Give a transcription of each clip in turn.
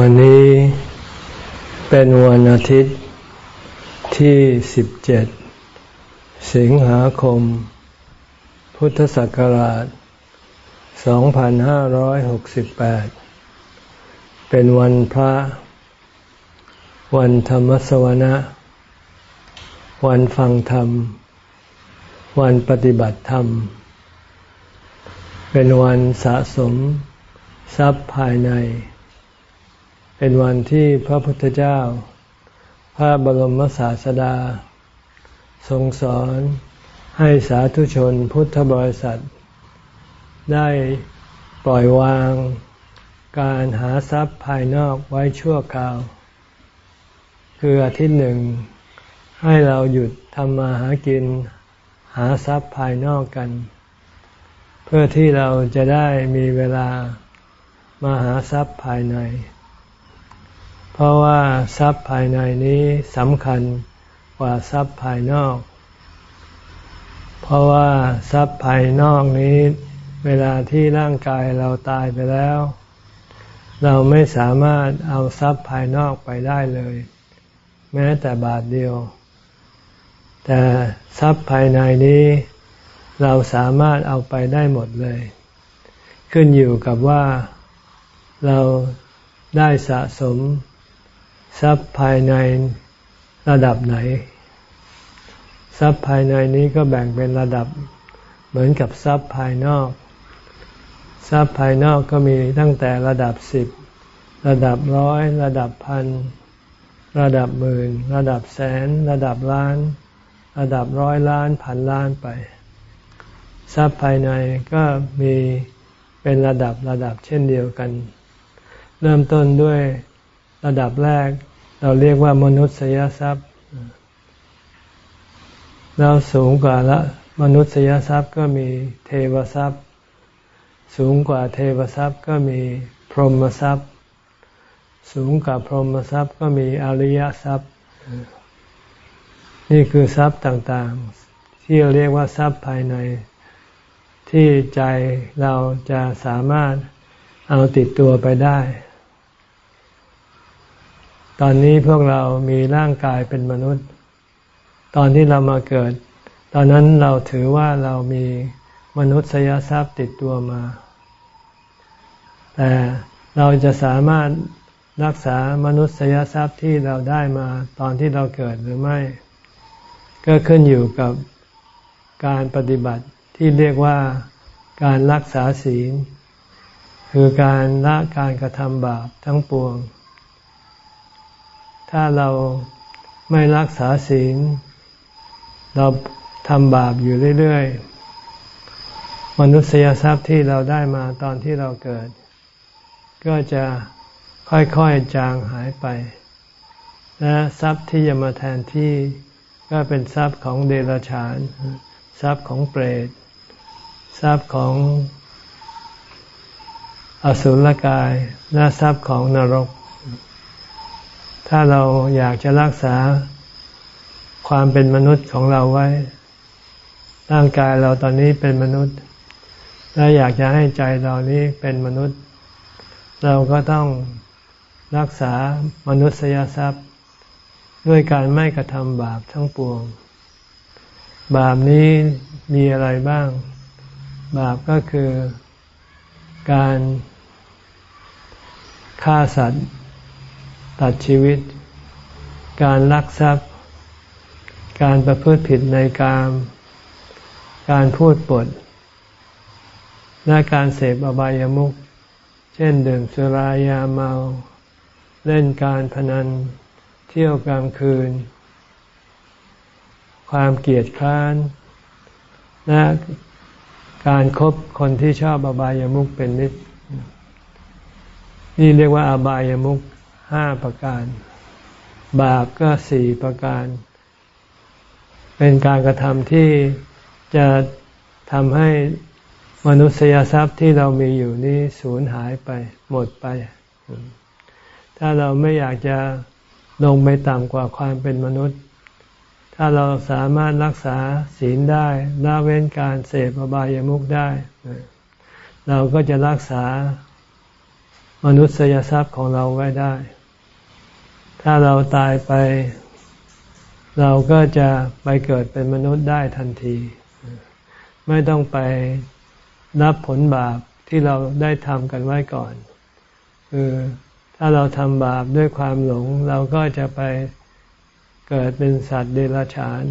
วันนี้เป็นวันอาทิตย์ที่ 17 สิงหาคม พุทธศักราช 2568 เป็นวันพระ วันธรรมสวนะ วันฟังธรรม วันปฏิบัติธรรม เป็นวันสะสม ทรัพย์ภายใน เป็นวันที่พระพุทธเจ้า พระบรมศาสดา ทรงสอนให้สาธุชนพุทธบริษัท ได้ปล่อยวางการหาทรัพย์ภายนอกไว้ชั่วคราว คืออาทิตย์หนึ่ง ให้เราหยุดทำมาหากิน หาทรัพย์ภายนอกกัน เพื่อที่เราจะได้มีเวลามาหาทรัพย์ภายใน เพราะว่าทรัพย์ภายในนี้สำคัญกว่าทรัพย์ภายนอก เพราะว่าทรัพย์ภายนอกนี้ เวลาที่ร่างกายเราตายไปแล้ว เราไม่สามารถเอาทรัพย์ภายนอกไปได้เลย แม้แต่บาทเดียว แต่ทรัพย์ภายในนี้ เราสามารถเอาไปได้หมดเลย ขึ้นอยู่กับว่าเราได้สะสม ทรัพย์ภายในระดับไหน ทรัพย์ภายในนี้ก็แบ่งเป็นระดับเหมือนกับทรัพย์ภายนอก ทรัพย์ภายนอกก็มีตั้งแต่ระดับสิบระดับร้อย ระดับพัน ระดับหมื่น ระดับแสน ระดับล้าน ระดับร้อยล้านพันล้านไป ทรัพย์ภายในก็มีเป็นระดับระดับเช่นเดียวกัน เริ่มต้นด้วย ระดับแรก เราเรียกว่ามนุษยทรัพย์ แล้วสูงกว่าละมนุษยทรัพย์ก็มีเทวทรัพย์ สูงกว่าเทวทรัพย์ก็มีพรหมทรัพย์ สูงกว่าพรหมทรัพย์ก็มีอริยทรัพย์ นี่คือทรัพย์ต่างๆ ที่เราเรียกว่าทรัพย์ภายในที่ใจเราจะสามารถเอาติดตัวไปได้ ตอนนี้พวกเรามีร่างกายเป็นมนุษย์ ตอนที่เรามาเกิด ตอนนั้นเราถือว่าเรามีมนุษยทรัพย์ติดตัวมา แต่เราจะสามารถรักษามนุษยทรัพย์ที่เราได้มาตอนที่เราเกิดหรือไม่ ก็ขึ้นอยู่กับการปฏิบัติที่เรียกว่าการรักษาศีล คือการละการกระทำบาปทั้งปวง ถ้าเราไม่รักษาศีล เราทำบาปอยู่เรื่อยๆ มนุษยทรัพย์ที่เราได้มาตอนที่เราเกิด ก็จะค่อยๆจางหายไป และทรัพย์ที่จะมาแทนที่ก็เป็นทรัพย์ของเดรัจฉาน ทรัพย์ของเปรต ทรัพย์ของอสุรกาย และทรัพย์ของนรก ถ้าเราอยากจะรักษาความเป็นมนุษย์ของเราไว้ ร่างกายเราตอนนี้เป็นมนุษย์ และอยากจะให้ใจเรานี้เป็นมนุษย์ เราก็ต้องรักษามนุษยทรัพย์ ด้วยการไม่กระทำบาปทั้งปวง บาปนี้มีอะไรบ้าง บาปก็คือการฆ่าสัตว์ ตัดชีวิต การลักทรัพย์ การประพฤติผิดในกาม การพูดปด และการเสพอบายามุข เช่นดื่มสุรายาเมา เล่นการพนัน เที่ยวกลางคืน ความเกลียดคร้านและการครบคนที่ชอบอบายามุขเป็นนิดนี่เรียกว่าอบายามุข ห้าประการ บาปก็สี่ประการ เป็นการกระทำที่จะทำให้มนุษยทรัพย์ที่เรามีอยู่นี้สูญหายไปหมดไป ถ้าเราไม่อยากจะลงไปต่ำกว่าความเป็นมนุษย์ ถ้าเราสามารถรักษาศีลได้ละเว้นการเสพอบายามุขได้ เราก็จะรักษามมนุษยทรัพย์ของเราไว้ได้ ถ้าเราตายไป เราก็จะไปเกิดเป็นมนุษย์ได้ทันที ไม่ต้องไปรับผลบาปที่เราได้ทำกันไว้ก่อน คือถ้าเราทำบาปด้วยความหลง เราก็จะไปเกิดเป็นสัตว์เดรัจฉาน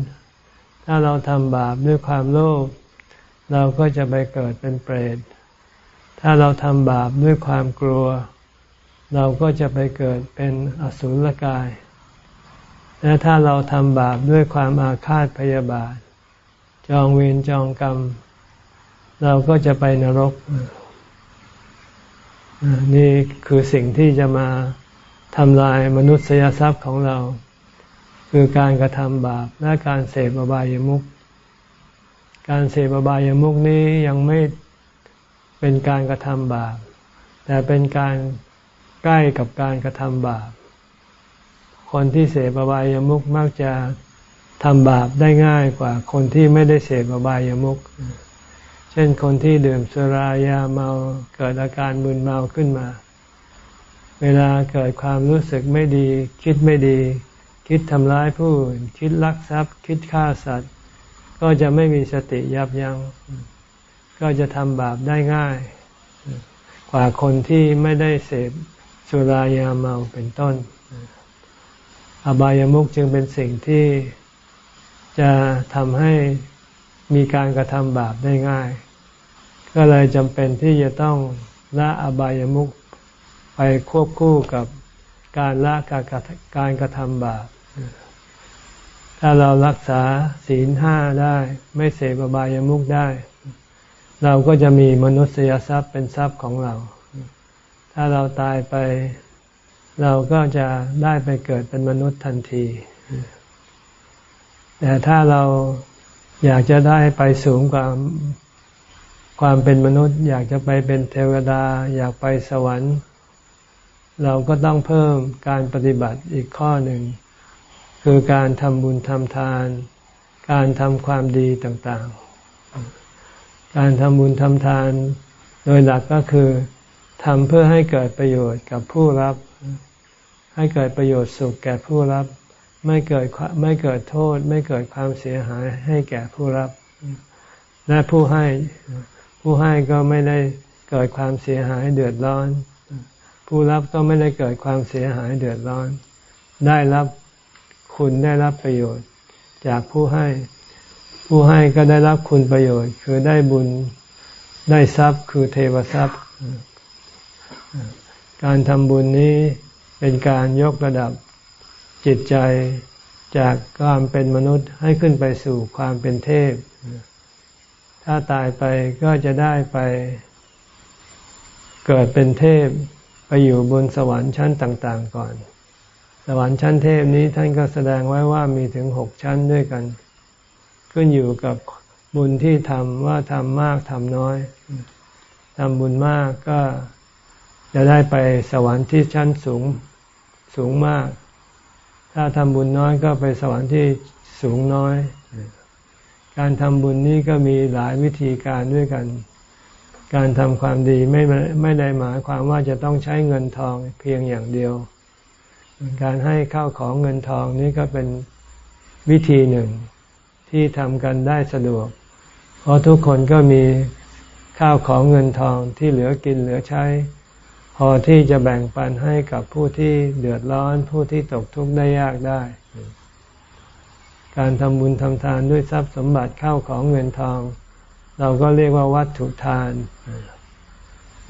ถ้าเราทำบาปด้วยความโลภเราก็จะไปเกิดเป็นเปรต ถ้าเราทำบาปด้วยความกลัว เราก็จะไปเกิดเป็นอสุรกาย และถ้าเราทำบาปด้วยความอาฆาตพยาบาท จองเวรจองกรรม เราก็จะไปนรก นี่คือสิ่งที่จะมาทำลายมนุษยทรัพย์ของเรา คือการกระทำบาปและการเสพอบายามุขการเสพอบายามุขนี้ยังไม่เป็นการกระทำบาป แต่เป็นการ ใกล้กับการกระทำบาป คนที่เสพอบายามุขมักจะทำบาปได้ง่ายกว่า คนที่ไม่ได้เสพอบายามุขเช่นคนที่ดื่มสุรายาเมาเกิดอาการมึนเมาขึ้นมา เวลาเกิดความรู้สึกไม่ดี คิดไม่ดี คิดทำร้ายผู้อื่น คิดลักทรัพย์ คิดฆ่าสัตว์ ก็จะไม่มีสติยับยัง้ง ก็จะทำบาปได้ง่าย กว่าคนที่ไม่ได้เสพ สุรายาเมาเป็นต้น อบายามุขจึงเป็นสิ่งที่จะทำให้มีการกระทำบาปได้ง่าย ก็เลยจำเป็นที่จะต้องละอบายามุขไปควบคู่กับการละการการกระทำบาป ถ้าเรารักษาศีลห้าได้ ไม่เสพอบายามุขได้ เราก็จะมีมนุษยทรัพย์เป็นทรัพย์ของเรา ถ้าเราตายไป เราก็จะได้ไปเกิดเป็นมนุษย์ทันที แต่ถ้าเราอยากจะได้ไปสูงกว่าความเป็นมนุษย์ อยากจะไปเป็นเทวดา อยากไปสวรรค์ เราก็ต้องเพิ่มการปฏิบัติอีกข้อหนึ่ง คือการทำบุญทำทาน การทำความดีต่างๆ การทำบุญทำทาน โดยหลักก็คือ ทำเพื่อให้เกิดประโยชน์กับผู้รับ ให้เกิดประโยชน์สุขแก่ผู้รับ ไม่เกิดไม่เกิดโทษ ไม่เกิดความเสียหายให้แก่ผู้รับ และผู้ให้ผู้ให้ก็ไม่ได้เกิดความเสียหายเดือดร้อน ผู้รับก็ไม่ได้เกิดความเสียหายเดือดร้อน ได้รับคุณได้รับประโยชน์จากผู้ให้ ผู้ให้ก็ได้รับคุณประโยชน์ คือได้บุญได้ทรัพย์คือเทวทรัพย์ การทำบุญนี้เป็นการยกระดับจิตใจจากความเป็นมนุษย์ให้ขึ้นไปสู่ความเป็นเทพ ถ้าตายไปก็จะได้ไปเกิดเป็นเทพไปอยู่บนสวรรค์ชั้นต่าง ๆ ก่อน สวรรค์ชั้นเทพนี้ท่านก็แสดงไว้ว่ามีถึงหกชั้นด้วยกัน ขึ้นอยู่กับบุญที่ทำว่าทำมากทำน้อยทำบุญมากก็ จะได้ไปสวรรค์ที่ชั้นสูงสูงมาก ถ้าทำบุญน้อยก็ไปสวรรค์ที่สูงน้อย การทำบุญนี้ก็มีหลายวิธีการด้วยกัน การทำความดีไม่ไม่ได้หมายความว่าจะต้องใช้เงินทองเพียงอย่างเดียว การให้ข้าวของเงินทองนี้ก็เป็นวิธีหนึ่งที่ทำกันได้สะดวก เพราะทุกคนก็มีข้าวของเงินทองที่เหลือกินเหลือใช้ อที่จะแบ่งปันให้กับผู้ที่เดือดร้อนผู้ที่ตกทุกข์ได้ยากได้ การทำบุญทำทานด้วยทรัพย์สมบัติเข้าของเงินทอง เราก็เรียกว่าวัตถุทาน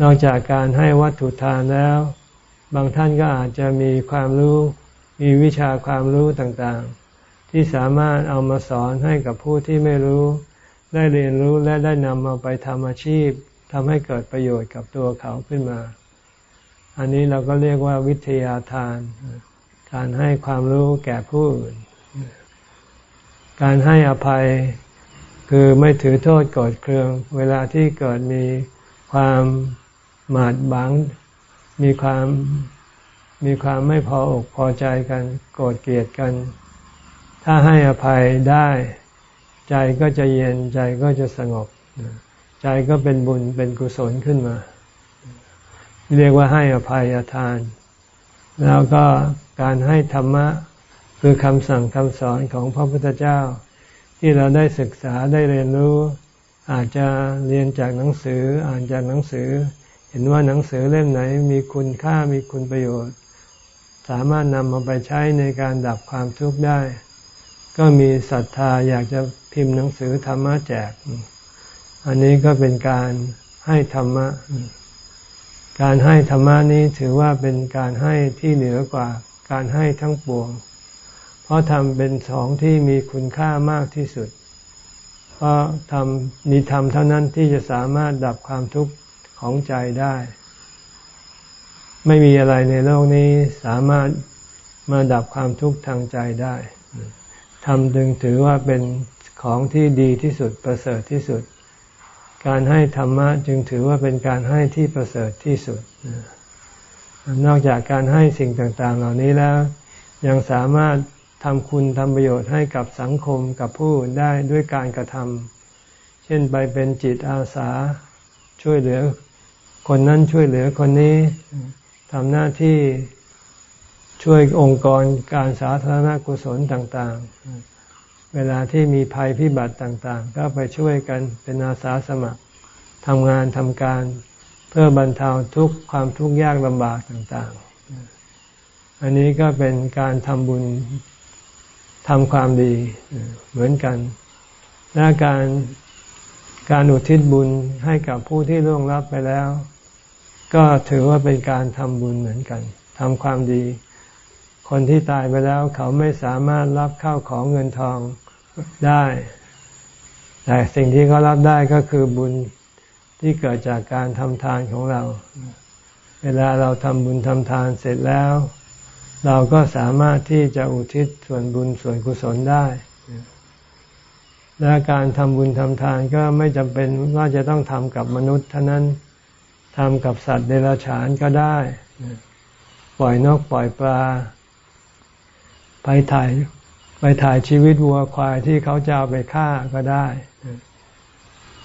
นอกจากการให้วัตถุทานแล้ว บางท่านก็อาจจะมีความรู้ มีวิชาความรู้ต่างๆ ที่สามารถเอามาสอนให้กับผู้ที่ไม่รู้ ได้เรียนรู้และได้นำเอาไปทำอาชีพทำให้เกิดประโยชน์กับตัวเขาขึ้นมา อันนี้เราก็เรียกว่าวิทยาทาน การให้ความรู้แก่ผู้อื่น การให้อภัยคือไม่ถือโทษโกรธเคือง เวลาที่เกิดมีความหมาดบัง มีความมีความไม่พออกพอใจกันโกรธเกลียดกัน ถ้าให้อภัยได้ ใจก็จะเย็นใจก็จะสงบ ใจก็เป็นบุญเป็นกุศลขึ้นมา เรียกว่าให้อภัยทาน แล้วก็การให้ธรรมะคือคำสั่งคำสอนของพระพุทธเจ้า ที่เราได้ศึกษาได้เรียนรู้ อาจจะเรียนจากหนังสืออ่านจากหนังสือ เห็นว่าหนังสือเล่มไหนมีคุณค่ามีคุณประโยชน์ สามารถนำมาไปใช้ในการดับความทุกข์ได้ ก็มีศรัทธาอยากจะพิมพ์หนังสือธรรมะแจก อันนี้ก็เป็นการให้ธรรมะ การให้ธรรมะนี้ถือว่าเป็นการให้ที่เหนือกว่าการให้ทั้งปวง เพราะทำเป็นสองที่มีคุณค่ามากที่สุด เพราะทำมีธรรมเท่านั้นที่จะสามารถดับความทุกข์ของใจได้ ไม่มีอะไรในโลกนี้สามารถมาดับความทุกข์ทางใจได้ธรรมจึงถือว่าเป็นของที่ดีที่สุดประเสริฐที่สุด การให้ธรรมะจึงถือว่าเป็นการให้ที่ประเสริฐที่สุด นอกจากการให้สิ่งต่างๆ เหล่านี้แล้ว ยังสามารถทำคุณทำประโยชน์ให้กับสังคมกับผู้ได้ด้วยการกระทำเช่นไปเป็นจิตอาสาช่วยเหลือ คนนั้นช่วยเหลือคนนี้ทำหน้าที่ช่วยองค์กรการสาธารณกุศลต่าง ๆ เวลาที่มีภัยพิบัติต่างๆ ก็ไปช่วยกันเป็นอาสาสมัครทำงานทำการเพื่อบรรเทาทุกความทุกข์ยากลำบากต่างๆ อันนี้ก็เป็นการทำบุญทำความดีเหมือนกัน และการการอุทิศบุญให้กับผู้ที่ล่วงลับไปแล้ว ก็ถือว่าเป็นการทำบุญเหมือนกันทำความดี คนที่ตายไปแล้วเขาไม่สามารถรับเข้าของเงินทอง ได้ แต่สิ่งที่เขารับได้ก็คือบุญที่เกิดจากการทำทานของเรา เวลาเราทำบุญทำทานเสร็จแล้ว เราก็สามารถที่จะอุทิศส่วนบุญส่วนกุศลได้ และการทำบุญทำทานก็ไม่จำเป็นว่าจะต้องทำกับมนุษย์เท่านั้นทำกับสัตว์เดรัจฉานก็ได้ ปล่อยนกปล่อยปลาไปถ่าย ไปถ่ายชีวิตวัวควายที่เขาจะเอาไปฆ่าก็ได้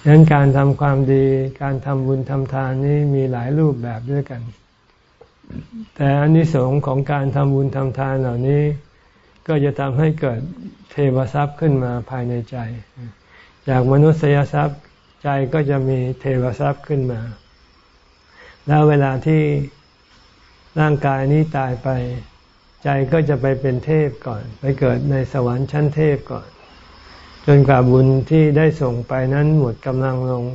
ดังนั้นการทำความดี การทำบุญทำทานนี้มีหลายรูปแบบด้วยกัน แต่อันนี้สงของการทำบุญทำทานเหล่านี้ ก็จะทำให้เกิดเทวทรัพย์ขึ้นมาภายในใจ จากมนุษยทรัพย์ใจก็จะมีเทวทรัพย์ขึ้นมา แล้วเวลาที่ร่างกายนี้ตายไป ใจก็จะไปเป็นเทพก่อน ไปเกิดในสวรรค์ชั้นเทพก่อน จนกว่าบุญที่ได้ส่งไปนั้นหมดกำลังลง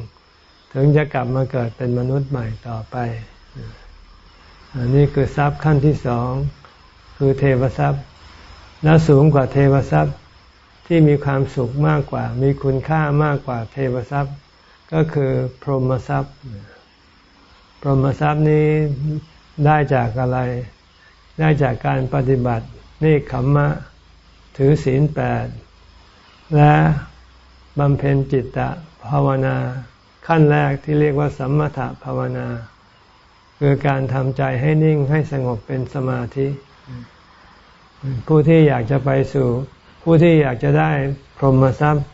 ถึงจะกลับมาเกิดเป็นมนุษย์ใหม่ต่อไป อันนี้คือทรัพย์ขั้นที่สองคือเทวทรัพย์ และสูงกว่าเทวทรัพย์ที่มีความสุขมากกว่า มีคุณค่ามากกว่าเทวทรัพย์ ก็คือพรหมทรัพย์ พรหมทรัพย์นี้ได้จากอะไร ได้จากการปฏิบัติเนคขมมะ ถือศีลแปด และบำเพ็ญจิตตภาวนา ขั้นแรกที่เรียกว่าสัมมถภาวนา คือการทำใจให้นิ่งให้สงบเป็นสมาธิ ผู้ที่อยากจะไปสู่ ผู้ที่อยากจะได้พรหมทรัพย์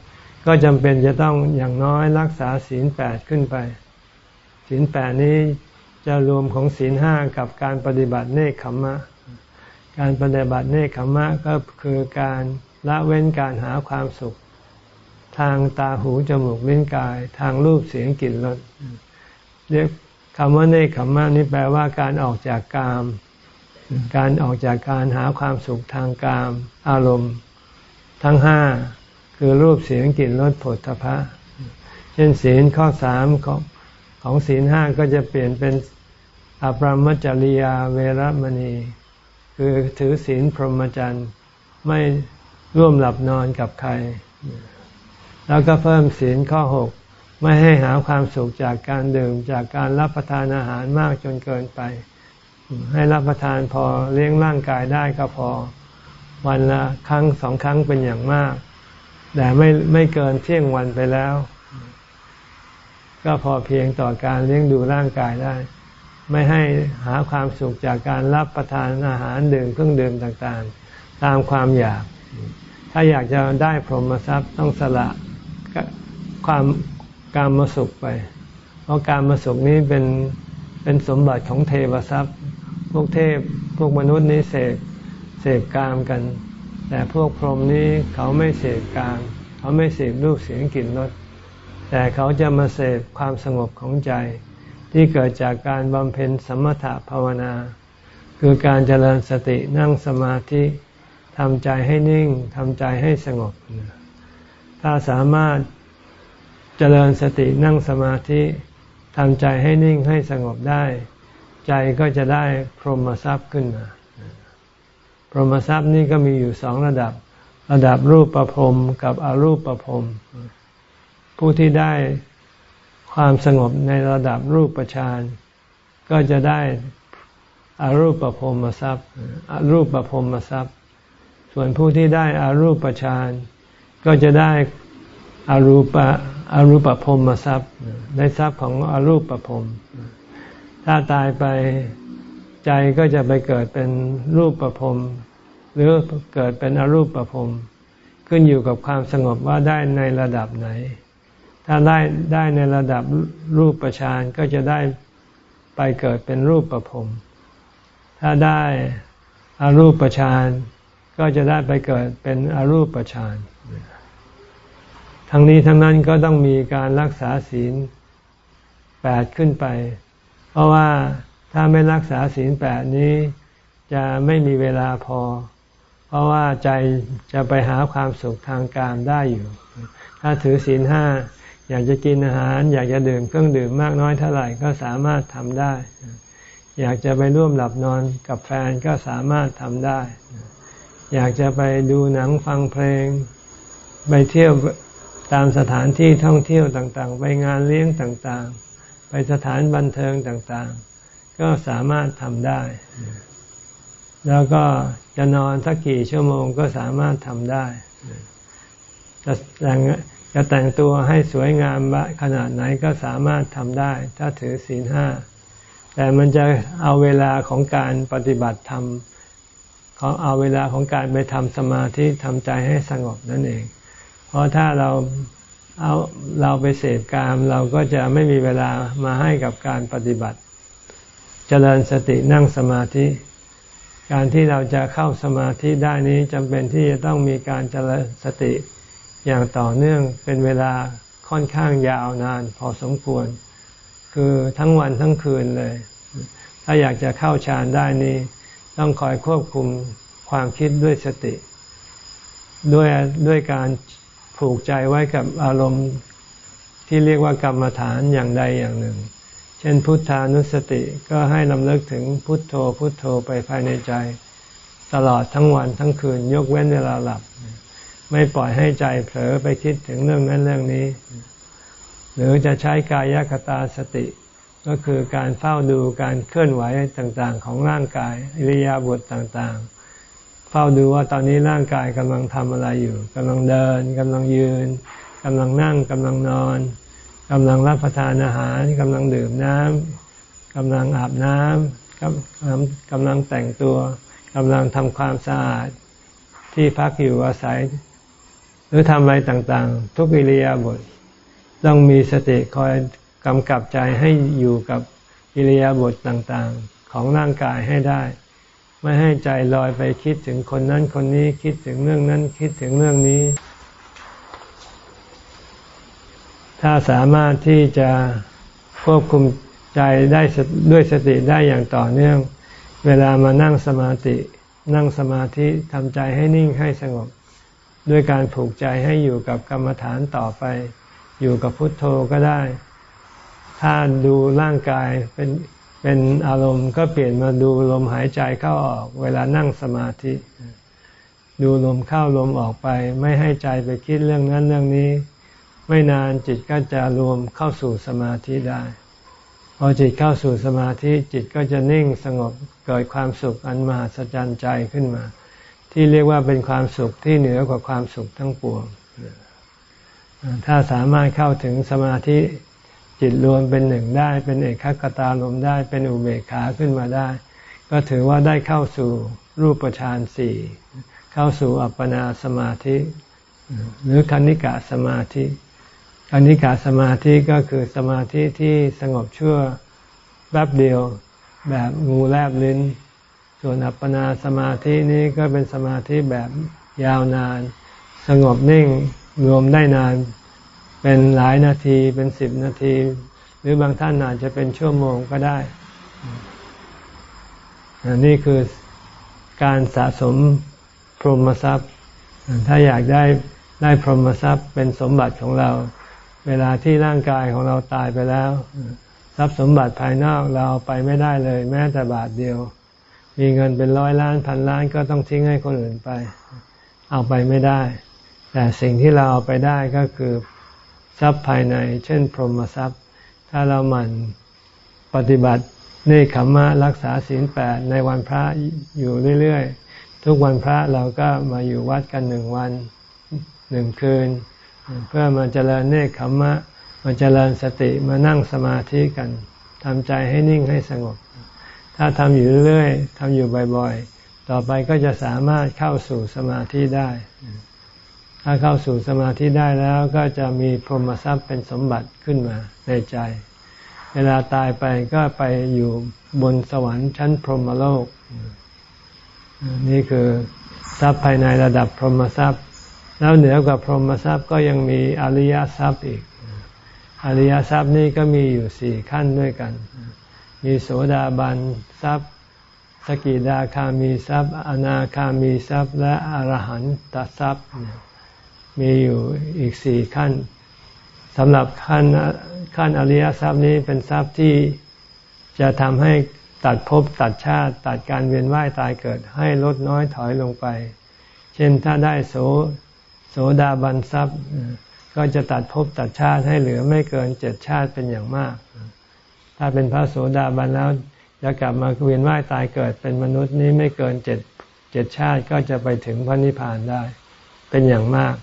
ก็จำเป็นจะต้องอย่างน้อยรักษาศีลแปดขึ้นไปศีลแปดนี้ จะรวมของศีลห้ากับการปฏิบัติเนคขมมะ การปฏิบัติเนคขมะก็คือการละเว้นการหาความสุข ทางตาหูจมูกลิ้นกาย ทางรูปเสียงกลิ่นรสเรียกคำว่าเนคขมะนี่แปลว่าการออกจากกาม การออกจากการหาความสุขทางกาม อารมณ์ ทั้งห้าคือรูปเสียงกลิ่นรสผลทพะ เช่นศีลข้อสามของ ของศีลห้าก็จะเปลี่ยนเป็นอปรมจริยาเวรมณี คือถือศีลพรหมจรรย์ไม่ร่วมหลับนอนกับใคร แล้วก็เพิ่มศีลข้อหกไม่ให้หาความสุขจากการดื่มจากการรับประทานอาหารมากจนเกินไป ให้รับประทานพอเลี้ยงร่างกายได้ก็พอ วันละครั้งสองครั้งเป็นอย่างมาก แต่ไม่ไม่เกินเที่ยงวันไปแล้ว ก็พอเพียงต่อการเลี้ยงดูร่างกายได้ ไม่ให้หาความสุขจากการรับประทานอาหารดื่มเครื่องดื่มต่างๆ ตามความอยาก ถ้าอยากจะได้พรหมทรัพย์ต้องสละความการมาสุขไป เพราะการมาสุขนี้เป็นเป็นสมบัติของเทวทรัพย์ พวกเทพพวกมนุษย์นี้เสกเสกกามกัน แต่พวกพรหมนี้เขาไม่เสกกาม เขาไม่เสพรูปเสียงกลิ่นรส แต่เขาจะมาเสพความสงบของใจ ที่เกิดจากการบำเพ็ญสมถะภาวนา คือการเจริญสตินั่งสมาธิทำใจให้นิ่งทำใจให้สงบ ถ้าสามารถเจริญสตินั่งสมาธิทำใจให้นิ่งให้สงบได้ ใจก็จะได้พรหมทรัพย์ขึ้นมา พรหมทรัพย์นี่ก็มีอยู่สองระดับ ระดับรูปประพรมกับอรูปประพรม ผู้ที่ได้ความสงบในระดับรูปฌานก็จะได้อารูปประพรมทรัพย์อรูปประพรมทรัพย์ ส่วนผู้ที่ได้อารูปฌานก็จะได้อารูปะอารูปภพมทรัพย์ได้ทรัพย์ของอารูปภพถ้าตายไปใจก็จะไปเกิดเป็นรูปประพรมหรือเกิดเป็นอรูปประพรมขึ้นอยู่กับความสงบว่าได้ในระดับไหน ถ้าได้ได้ในระดับรูปประชานก็จะได้ไปเกิดเป็นรูปประพรมถ้าได้อารูปประชานก็จะได้ไปเกิดเป็นอรูปประชานทั้งนี้ทั้งนั้นก็ต้องมีการรักษาศีลแปดขึ้นไป เพราะว่าถ้าไม่รักษาศีลแปดนี้จะไม่มีเวลาพอ เพราะว่าใจจะไปหาความสุขทางการได้อยู่ ถ้าถือศีลห้า อยากจะกินอาหาร อยากจะดื่มเครื่องดื่มมากน้อยเท่าไหร่ก็สามารถทำได้ อยากจะไปร่วมหลับนอนกับแฟนก็สามารถทำได้ อยากจะไปดูหนังฟังเพลง ไปเที่ยวตามสถานที่ท่องเที่ยวต่างๆ ไปงานเลี้ยงต่างๆ ไปสถานบันเทิงต่างๆ ก็สามารถทำได้ แล้วก็จะนอนสักกี่ชั่วโมงก็สามารถทำได้จะแต่ง จะแต่งตัวให้สวยงามขนาดไหนก็สามารถทำได้ ถ้าถือศีลห้า แต่มันจะเอาเวลาของการปฏิบัติธรรมเขาเอาเวลาของการไปทำสมาธิทำใจให้สงบนั่นเอง เพราะถ้าเราเอาเราไปเสพกามเราก็จะไม่มีเวลามาให้กับการปฏิบัติ เจริญสตินั่งสมาธิ การที่เราจะเข้าสมาธิได้นี้จำเป็นที่จะต้องมีการเจริญสติ อย่างต่อเนื่องเป็นเวลาค่อนข้างยาวนานพอสมควร คือทั้งวันทั้งคืนเลย ถ้าอยากจะเข้าฌานได้นี้ ต้องคอยควบคุมความคิดด้วยสติ ด้วยด้วยการผูกใจไว้กับอารมณ์ที่เรียกว่ากรรมฐานอย่างใดอย่างหนึ่ง เช่นพุทธานุสติก็ให้ลำเลิกถึงพุทโธพุทโธไปภายในใจ ตลอดทั้งวันทั้งคืนยกเว้นเวลาหลับ ไม่ปล่อยให้ใจเผลอไปคิดถึงเรื่องนั้นเรื่องนี้ หรือจะใช้กายคตาสติ ก็คือการเฝ้าดูการเคลื่อนไหวต่างๆ ของร่างกายอิริยาบถต่างๆ เฝ้าดูว่าตอนนี้ร่างกายกำลังทำอะไรอยู่กำลังเดินกำลังยืนกำลังนั่งกำลังนอนกำลังรับประทานอาหารกำลังดื่มน้ำกำลังอาบน้ำกำกำลังแต่งตัวกำลังทำความสะอาด ที่พักอยู่อาศัย หรือทำอะไรต่างๆ ทุกอิริยาบถต้องมีสติคอยกำกับใจให้อยู่กับอิริยาบถต่างๆ ของร่างกายให้ได้ ไม่ให้ใจลอยไปคิดถึงคนนั้นคนนี้คิดถึงเรื่องนั้นคิดถึงเรื่องนี้ ถ้าสามารถที่จะควบคุมใจได้ด้วยสติได้อย่างต่อเนื่อง เวลามานั่งสมาธินั่งสมาธิทำใจให้นิ่งให้สงบ ด้วยการผูกใจให้อยู่กับกรรมฐานต่อไป อยู่กับพุทโธก็ได้ ถ้าดูร่างกายเป็นเป็นอารมณ์ก็เปลี่ยนมาดูลมหายใจเข้าออก เวลานั่งสมาธิ ดูลมเข้าลมออกไป ไม่ให้ใจไปคิดเรื่องนั้นเรื่องนี้ ไม่นานจิตก็จะรวมเข้าสู่สมาธิได้พอจิตเข้าสู่สมาธิจิตก็จะนิ่งสงบเกิดความสุขอันมหัศจรรย์ใจขึ้นมา ที่เรียกว่าเป็นความสุขที่เหนือกว่าความสุขทั้งปวง ถ้าสามารถเข้าถึงสมาธิจิตรวมเป็นหนึ่งได้ เป็นเอกคตาลมได้ เป็นอุเบกขาขึ้นมาได้ ก็ถือว่าได้เข้าสู่รูปฌานสี่เข้าสู่อัปปนาสมาธิ หรือคณิกะสมาธิคณิกะสมาธิก็คือสมาธิที่สงบชั่วแป๊บเดียวแบบงูแลบลิ้น ส่วนอัปปนาสมาธินี้ก็เป็นสมาธิแบบยาวนาน สงบนิ่งรวมได้นาน เป็นหลายนาทีเป็นสิบนาที หรือบางท่านอาจจะเป็นชั่วโมงก็ได้ นี่คือการสะสมพรหมทรัพย์ ถ้าอยากได้ได้พรหมทรัพย์เป็นสมบัติของเรา เวลาที่ร่างกายของเราตายไปแล้ว ทรัพย์สมบัติภายนอกเราไปไม่ได้เลย แม้แต่บาทเดียว มีเงินเป็นร้อยล้านพันล้านก็ต้องทิ้งให้คนอื่นไป เอาไปไม่ได้ แต่สิ่งที่เราเอาไปได้ก็คือทรัพย์ภายใน เช่น พรหมทรัพย์ ถ้าเราหมั่นปฏิบัติเนคขมะรักษาศีลแปดในวันพระอยู่เรื่อยๆ ทุกวันพระเราก็มาอยู่วัดกันหนึ่งวันหนึ่งคืน เพื่อมาเจริญเนคขมะมาเจริญสติมานั่งสมาธิกันทำใจให้นิ่งให้สงบ ถ้าทำอยู่เรื่อยๆทำอยู่บ่อยๆ ต่อไปก็จะสามารถเข้าสู่สมาธิได้ ถ้าเข้าสู่สมาธิได้แล้วก็จะมีพรหมทรัพย์เป็นสมบัติขึ้นมาในใจ เวลาตายไปก็ไปอยู่บนสวรรค์ชั้นพรหมโลก นี่คือทรัพย์ภายในระดับพรหมทรัพย์แล้วเหนือกว่าพรหมทรัพย์ก็ยังมีอริยทรัพย์อีก อริยทรัพย์นี่ก็มีอยู่สี่ขั้นด้วยกัน มีโสดาบันทรัพย์ สกิดาคามีทรัพย์ อนาคามีทรัพย์ และอรหันตทรัพย์ มีอยู่อีกสี่ขั้นสำหรับขั้นขั้นอริยทรัพย์นี้เป็นทรัพย์ที่จะทำให้ตัดภพตัดชาติ ตัดการเวียนว่ายตายเกิดให้ลดน้อยถอยลงไป เช่นถ้าได้โสโสดาบันทรัพย์ ก็จะตัดภพตัดชาติให้เหลือไม่เกินเจ็ดชาติเป็นอย่างมาก ถ้าเป็นพระโสดาบันแล้วจะกลับมาเวียนว่ายตายเกิดเป็นมนุษย์นี้ไม่เกินเจ็ดเจ็ดชาติก็จะไปถึงพระนิพพานได้ เป็นอย่างมาก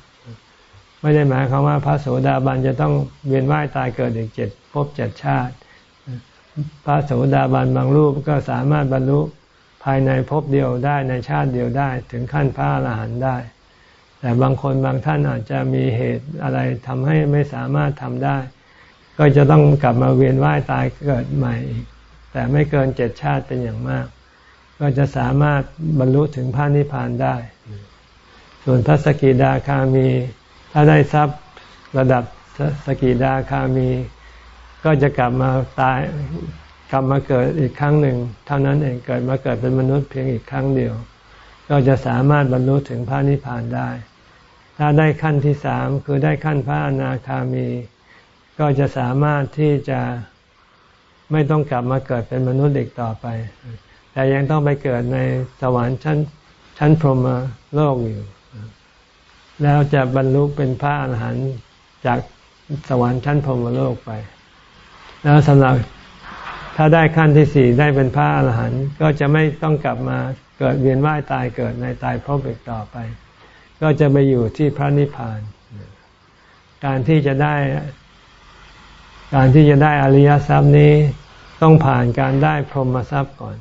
ไม่ได้หมายความว่าพระโสดาบันจะต้องเวียนว่ายตายเกิดอีกเจ็ดภพเจ็ดชาติ พระโสดาบันบางรูปก็สามารถบรรลุภายในภพเดียวได้ในชาติเดียวได้ถึงขั้นพระอรหันต์ได้ แต่บางคนบางท่านอาจจะมีเหตุอะไรทำให้ไม่สามารถทำได้ ก็จะต้องกลับมาเวียนว่ายตายเกิดใหม่อีกแต่ไม่เกินเจ็ดชาติเป็นอย่างมาก ก็จะสามารถบรรลุถึงพระนิพพานได้ ส่วนพระสกิดาคามี ถ้าได้ทรัพย์ระดับสกิดาคามี ก็จะกลับมาตายกลับมาเกิดอีกครั้งหนึ่ง เท่านั้นเองเกิดมาเกิดเป็นมนุษย์เพียงอีกครั้งเดียว ก็จะสามารถบรรลุถึงพระนิพพานได้ ถ้าได้ขั้นที่สามคือได้ขั้นพระอนาคามี ก็จะสามารถที่จะไม่ต้องกลับมาเกิดเป็นมนุษย์เด็กต่อไป แต่ยังต้องไปเกิดในสวรรค์ชั้นชั้นพรหมโลกอยู่ แล้วจะบรรลุเป็นพระอรหันต์จากสวรรค์ชั้นพรหมโลกไป แล้วสำหรับถ้าได้ขั้นที่สี่ได้เป็นพระอรหันต์ก็จะไม่ต้องกลับมาเกิดเวียนว่ายตายเกิดในตายพบอีกต่อไป ก็จะไปอยู่ที่พระนิพพาน การที่จะได้ การที่จะได้อริยทรัพย์นี้ ต้องผ่านการได้พรหมทรัพย์ก่อน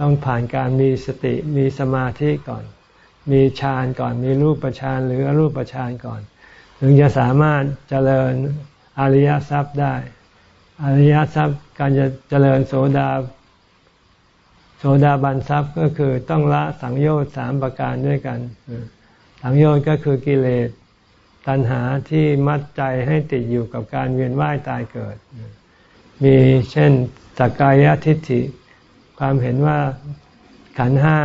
ต้องผ่านการมีสติมีสมาธิก่อน มีฌานก่อนมีรูปฌานหรืออรูปฌานก่อน ถึงจะสามารถเจริญอริยทรัพย์ได้ อริยทรัพย์การจะเจริญโสดาโสดาบันทรัพย์ก็คือต้องละสังโยชน์สามประการด้วยกัน สังโยชน์ก็คือกิเลส ตัณหาที่มัดใจให้ติดอยู่กับการเวียนว่ายตายเกิด มีเช่นสักกายทิฏฐิ ความเห็นว่าขันห้า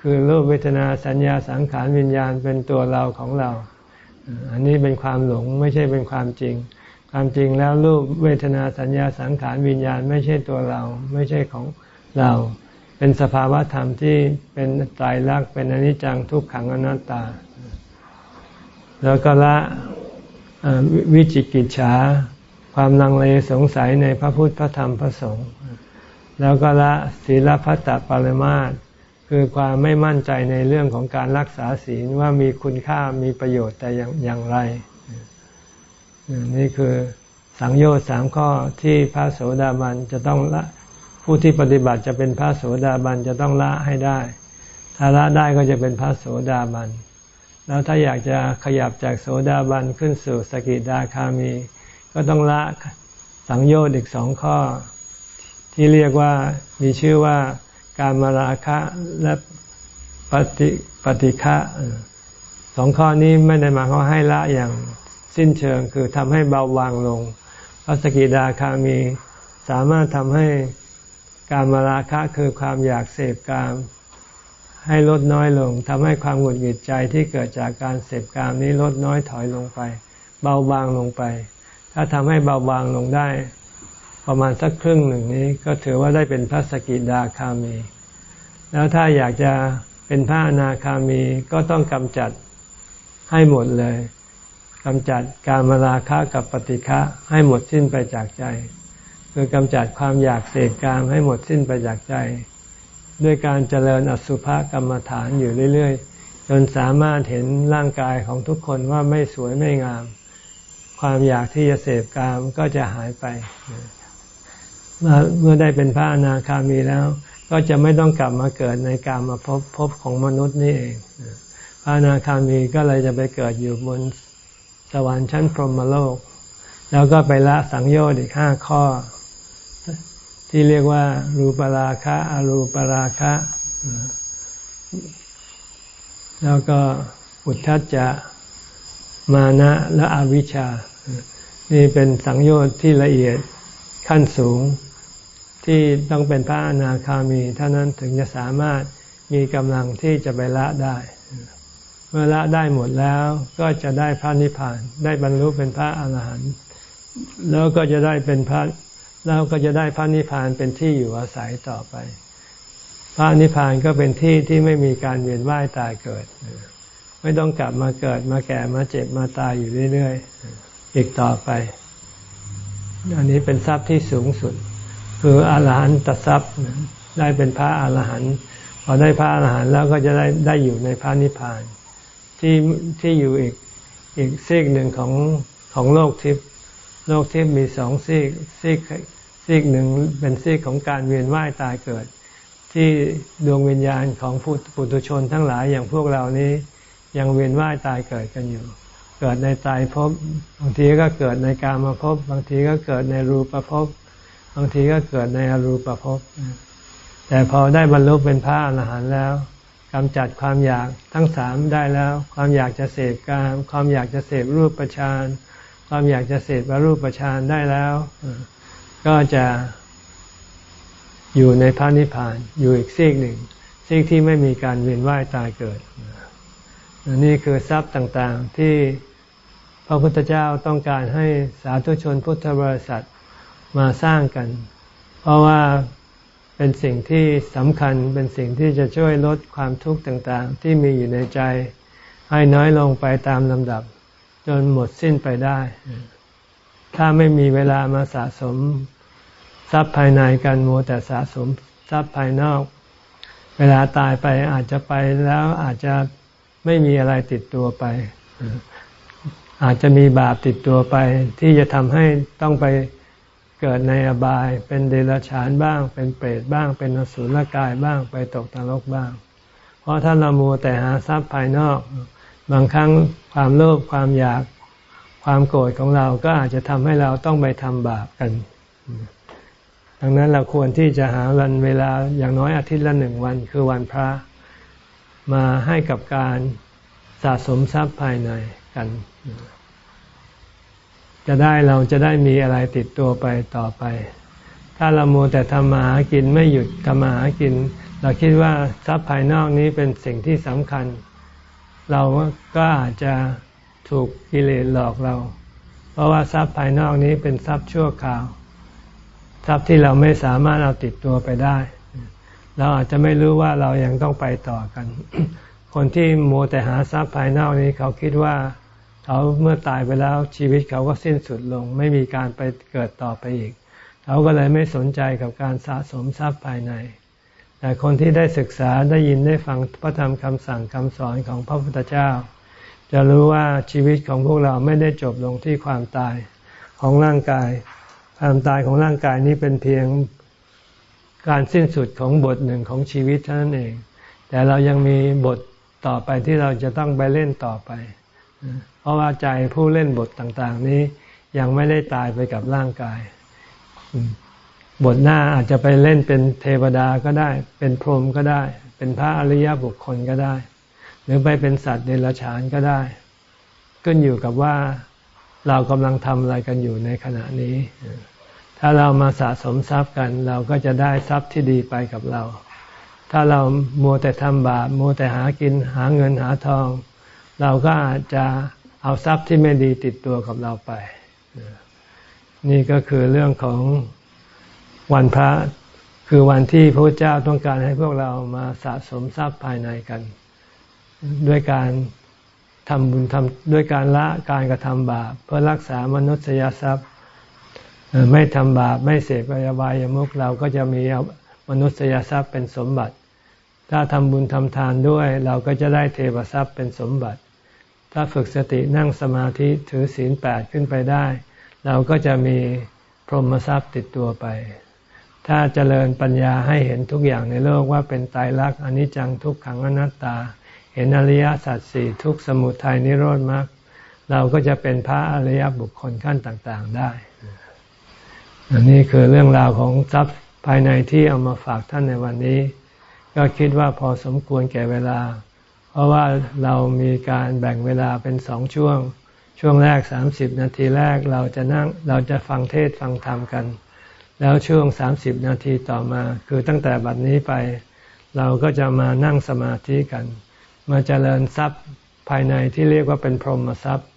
คือรูปเวทนาสัญญาสังขารวิญญาณเป็นตัวเราของเรา อันนี้เป็นความหลงไม่ใช่เป็นความจริง ความจริงแล้วรูปเวทนาสัญญาสังขารวิญญาณไม่ใช่ตัวเรา ไม่ใช่ของเรา เป็นสภาวะธรรมที่เป็นตายรักเป็นอนิจจังทุกขังอนัตตา แล้วก็ละวิจิกิจฉาความลังเลสงสัยในพระพุทธพระธรรมพระสงฆ์แล้วก็ละศีลพัตตปรมาตคือความไม่มั่นใจในเรื่องของการรักษาศีลว่ามีคุณค่ามีประโยชน์แต่อย่างอย่างไร นี่คือสังโยชน์สามข้อที่พระโสดาบันจะต้องละผู้ที่ปฏิบัติจะเป็นพระโสดาบันจะต้องละให้ได้ ถ้าละได้ก็จะเป็นพระโสดาบัน แล้วถ้าอยากจะขยับจากโสดาบันขึ้นสู่สกิดาคามี ก็ต้องละสังโยชน์อีกสองข้อ ที่เรียกว่ามีชื่อว่าการมาราคะและปฏิปฏิฆะสองข้อนี้ไม่ได้มาเขาให้ละอย่างสิ้นเชิงคือทำให้เบาบางลงพระสกิดาคามี สามารถทำให้การมาราคะคือความอยากเสพกาม ให้ลดน้อยลงทำให้ความหงุดหงิดใจที่เกิดจากการเสพกามนี้ลดน้อยถอยลงไป เบาบางลงไป ถ้าทำให้เบาบางลงได้ ประมาณสักครึ่งหนึ่งนี้ก็ถือว่าได้เป็นพระสกิดาคามี แล้วถ้าอยากจะเป็นพระอนาคามีก็ต้องกำจัดให้หมดเลยกำจัดการมราคะกับปฏิฆะให้หมดสิ้นไปจากใจ คือกำจัดความอยากเสพกามให้หมดสิ้นไปจากใจ ด้วยการเจริญอสุภกรรมฐานอยู่เรื่อย ๆ จนสามารถเห็นร่างกายของทุกคนว่าไม่สวยไม่งาม ความอยากที่จะเสพกามก็จะหายไป เมื่อได้เป็นพระอนาคามีแล้ว ก็จะไม่ต้องกลับมาเกิดในกามาพบพบของมนุษย์นี่เองพระอนาคามีก็เลยจะไปเกิดอยู่บนสวรรค์ชั้นพรหมโลก แล้วก็ไปละสังโยชน์อีกห้าข้อ ที่เรียกว่า รูปราคะอรูปราคะ แล้วก็อุทธัจจะมานะและอวิชชา นี่เป็นสังโยชน์ที่ละเอียดขั้นสูง ที่ต้องเป็นพระอนาคามีเท่านั้นถึงจะสามารถมีกำลังที่จะไปละได้ เมื่อละได้หมดแล้วก็จะได้พระนิพพาน ได้บรรลุเป็นพระอาหารหันต์แล้วก็จะได้เป็นพระ แล้วก็จะได้พระนิพพานเป็นที่อยู่อาศัยต่อไป พระนิพพานก็เป็นที่ที่ไม่มีการเวียนว่ายตายเกิด ไม่ต้องกลับมาเกิดมาแก่มาเจ็บมาตายอยู่เรื่อยๆ อีกต่อไป อันนี้เป็นทรัพย์ที่สูงสุด คืออรหันตทรัพย์ได้เป็นพระอรหันต์พอได้พระอรหันต์แล้วก็จะได้ได้อยู่ในพระนิพพาน ที่ที่อยู่อีกอีกซีกหนึ่งของของโลกทิพย์โลกทิพย์มีสองซีกซีก ซีกหนึ่งเป็นซีกของการเวียนว่ายตายเกิด ที่ดวงวิญญาณของผู้ปุถุชนทั้งหลายอย่างพวกเรานี้ยังเวียนว่ายตายเกิดกันอยู่ เกิดในตายภพบางทีก็เกิดในกามาภพบางทีก็เกิดในรูปภพบางทีก็เกิดในอรูปภพแต่พอได้บรรลุเป็นพระอรหันต์แล้วกำจัดความอยากทั้งสามได้แล้ว ความอยากจะเสพกาม ความอยากจะเสพรูปประชานความอยากจะเสพวรูปประชานได้แล้ว ก็จะอยู่ในพระนิพพาน อยู่อีกซีกหนึ่ง ซีกที่ไม่มีการเวียนว่ายตายเกิด นี่คือทรัพย์ต่างๆที่พระพุทธเจ้าต้องการให้สาธุชนพุทธบริษัทมาสร้างกัน เพราะว่าเป็นสิ่งที่สำคัญเป็นสิ่งที่จะช่วยลดความทุกข์ต่างๆ ที่มีอยู่ในใจ ให้น้อยลงไปตามลำดับ จนหมดสิ้นไปได้ ถ้าไม่มีเวลามาสะสม ทรัพย์ภายในกันโมแต่สะสม ทรัพย์ภายนอก เวลาตายไปอาจจะไปแล้วอาจจะไม่มีอะไรติดตัวไป อาจจะมีบาปติดตัวไป ที่จะทำให้ต้องไปเกิดในอบาย เป็นเดรัจฉานบ้าง เป็นเปรตบ้าง เป็นอสุรกายบ้างไปตกนรกบ้าง เพราะถ้าเรามัวแต่หาทรัพย์ภายนอก บางครั้งความโลภความอยาก ความโกรธของเราก็อาจจะทำให้เราต้องไปทำบาปกัน ดังนั้นเราควรที่จะหาวันเวลาอย่างน้อยอาทิตย์ละหนึ่งวันคือวันพระ มาให้กับการสะสมทรัพย์ภายในกัน จะได้เราจะได้มีอะไรติดตัวไปต่อไป ถ้าเราโมแต่ทำมาหากินไม่หยุดทำมาหากิน เราคิดว่าทรัพย์ภายนอกนี้เป็นสิ่งที่สำคัญ เราก็อาจจะ ถูกกิเลสหลอกเรา เพราะว่าทรัพย์ภายนอกนี้เป็นทรัพย์ชั่วคราว ทรัพย์ที่เราไม่สามารถเอาติดตัวไปได้ เราอาจจะไม่รู้ว่าเรายังต้องไปต่อกัน คนที่โมแต่หาทรัพย์ภายนอกนี้เขาคิดว่าเขาเมื่อตายไปแล้วชีวิตเขาก็สิ้นสุดลง ไม่มีการไปเกิดต่อไปอีก เขาก็เลยไม่สนใจกับการสะสมทรัพย์ภายใน แต่คนที่ได้ศึกษาได้ยินได้ฟังพระธรรมคำสั่งคำสอนของพระพุทธเจ้า จะรู้ว่าชีวิตของพวกเราไม่ได้จบลงที่ความตายของร่างกาย ความตายของร่างกายนี้เป็นเพียงการสิ้นสุดของบทหนึ่งของชีวิตเท่านั้นเอง แต่เรายังมีบทต่อไปที่เราจะต้องไปเล่นต่อไป เพราะว่าใจผู้เล่นบทต่างๆ นี้ยังไม่ได้ตายไปกับร่างกาย บทหน้าอาจจะไปเล่นเป็นเทวดาก็ได้ เป็นพรหมก็ได้ เป็นพระอริยบุคคลก็ได้ หรือไปเป็นสัตว์เดรัจฉานก็ได้ ขึ้นอยู่กับว่าเรากำลังทำอะไรกันอยู่ในขณะนี้ ถ้าเรามาสะสมทรัพย์กัน เราก็จะได้ทรัพย์ที่ดีไปกับเรา ถ้าเรามัวแต่ทำบาปมัวแต่หากินหาเงินหาทอง เราก็อาจจะเอาทรัพย์ที่ไม่ดีติดตัวกับเราไป นี่ก็คือเรื่องของวันพระคือวันที่พระเจ้าต้องการให้พวกเรามาสะสมทรัพย์ภายในกัน ด้วยการทำบุญทำด้วยการละการกระทำบาป เพื่อรักษามนุษยทรัพย์ไม่ทำบาปไม่เสพยาบายามุกเราก็จะมีมนุษยทรัพย์เป็นสมบัติ ถ้าทำบุญทำทานด้วยเราก็จะได้เทวทรัพย์เป็นสมบัติ ถ้าฝึกสตินั่งสมาธิถือศีลแปดขึ้นไปได้ เราก็จะมีพรหมทรัพย์ติดตัวไป ถ้าเจริญปัญญาให้เห็นทุกอย่างในโลกว่าเป็นตายรักอนิจจังทุกขังอนัตตา เห็นอริยสัจสี่ทุกสมุทัยนิโรธมรรคเราก็จะเป็นพระอริยบุคคลขั้นต่าง ๆได้ อันนี้คือเรื่องราวของทรัพย์ภายในที่เอามาฝากท่านในวันนี้ ก็คิดว่าพอสมควรแก่เวลา เพราะว่าเรามีการแบ่งเวลาเป็นสองช่วง ช่วงแรกสามสิบนาทีแรกเราจะนั่งเราจะฟังเทศฟังธรรมกัน แล้วช่วงสามสิบนาทีต่อมา คือตั้งแต่บัดนี้ไป เราก็จะมานั่งสมาธิกัน มาเจริญทรัพย์ภายในที่เรียกว่าเป็นพรหมทรัพย์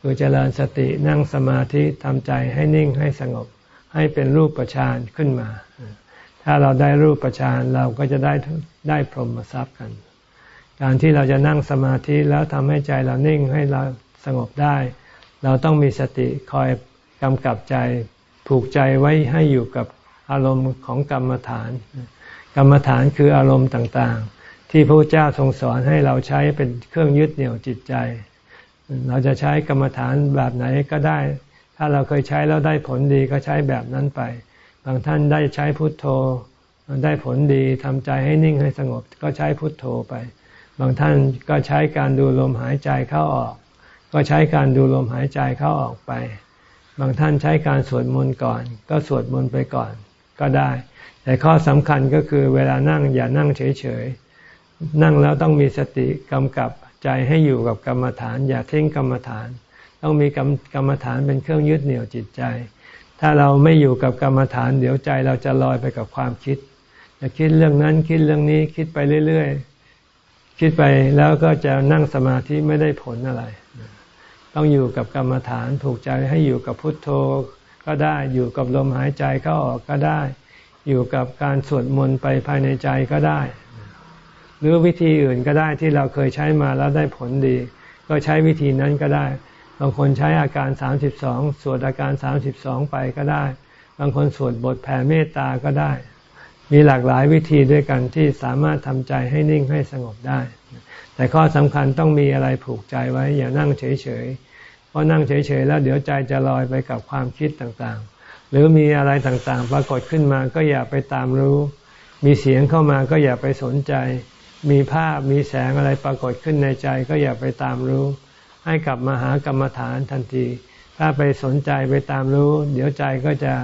คือเจริญสตินั่งสมาธิทำใจให้นิ่งให้สงบ ให้เป็นรูปประชานขึ้นมา ถ้าเราได้รูปประชานเราก็จะได้ได้พรหมทรัพย์กัน การที่เราจะนั่งสมาธิแล้วทำให้ใจเรานิ่งให้เราสงบได้ เราต้องมีสติคอยกำกับใจ ผูกใจไว้ให้อยู่กับอารมณ์ของกรรมฐาน กรรมฐานคืออารมณ์ต่างๆ ที่พระเจ้าทรงสอนให้เราใช้เป็นเครื่องยึดเหนี่ยวจิตใจ เราจะใช้กรรมฐานแบบไหนก็ได้ ถ้าเราเคยใช้แล้วได้ผลดีก็ใช้แบบนั้นไป บางท่านได้ใช้พุทโธ ได้ผลดีทำใจให้นิ่งให้สงบ ก็ใช้พุทโธไป บางท่านก็ใช้การดูลมหายใจเข้าออก ก็ใช้การดูลมหายใจเข้าออกไป บางท่านใช้การสวดมนต์ก่อน ก็สวดมนต์ไปก่อนก็ได้ แต่ข้อสำคัญก็คือเวลานั่งอย่านั่งเฉยๆ นั่งแล้วต้องมีสติกำกับใจให้อยู่กับกรรมฐาน อย่าทิ้งกรรมฐาน ต้องมีกรรมกรรมฐานเป็นเครื่องยึดเหนี่ยวจิตใจ ถ้าเราไม่อยู่กับกรรมฐาน เดี๋ยวใจเราจะลอยไปกับความคิดจะคิดเรื่องนั้นคิดเรื่องนี้คิดไปเรื่อยๆ คิดไปแล้วก็จะนั่งสมาธิไม่ได้ผลอะไร ต้องอยู่กับกรรมฐานผูกใจให้อยู่กับพุทโธก็ได้อยู่กับลมหายใจเข้าออกก็ได้ อยู่กับการสวดมนต์ไปภายในใจก็ได้ หรือวิธีอื่นก็ได้ที่เราเคยใช้มาแล้วได้ผลดี ก็ใช้วิธีนั้นก็ได้ บางคนใช้อาการ 32 สวดอาการ 32 ไปก็ได้ บางคนสวดบทแผ่เมตตาก็ได้ มีหลากหลายวิธีด้วยกันที่สามารถทำใจให้นิ่งให้สงบได้ แต่ข้อสำคัญต้องมีอะไรผูกใจไว้ อย่านั่งเฉยๆเพราะนั่งเฉยๆแล้วเดี๋ยวใจจะลอยไปกับความคิดต่างๆ หรือมีอะไรต่างๆ ปรากฏขึ้นมาก็อย่าไปตามรู้ มีเสียงเข้ามาก็อย่าไปสนใจ มีภาพมีแสงอะไรปรากฏขึ้นในใจก็อย่าไปตามรู้ ให้กลับมาหากรรมฐานทันที ถ้าไปสนใจไปตามรู้ เดี๋ยวใจก็จะ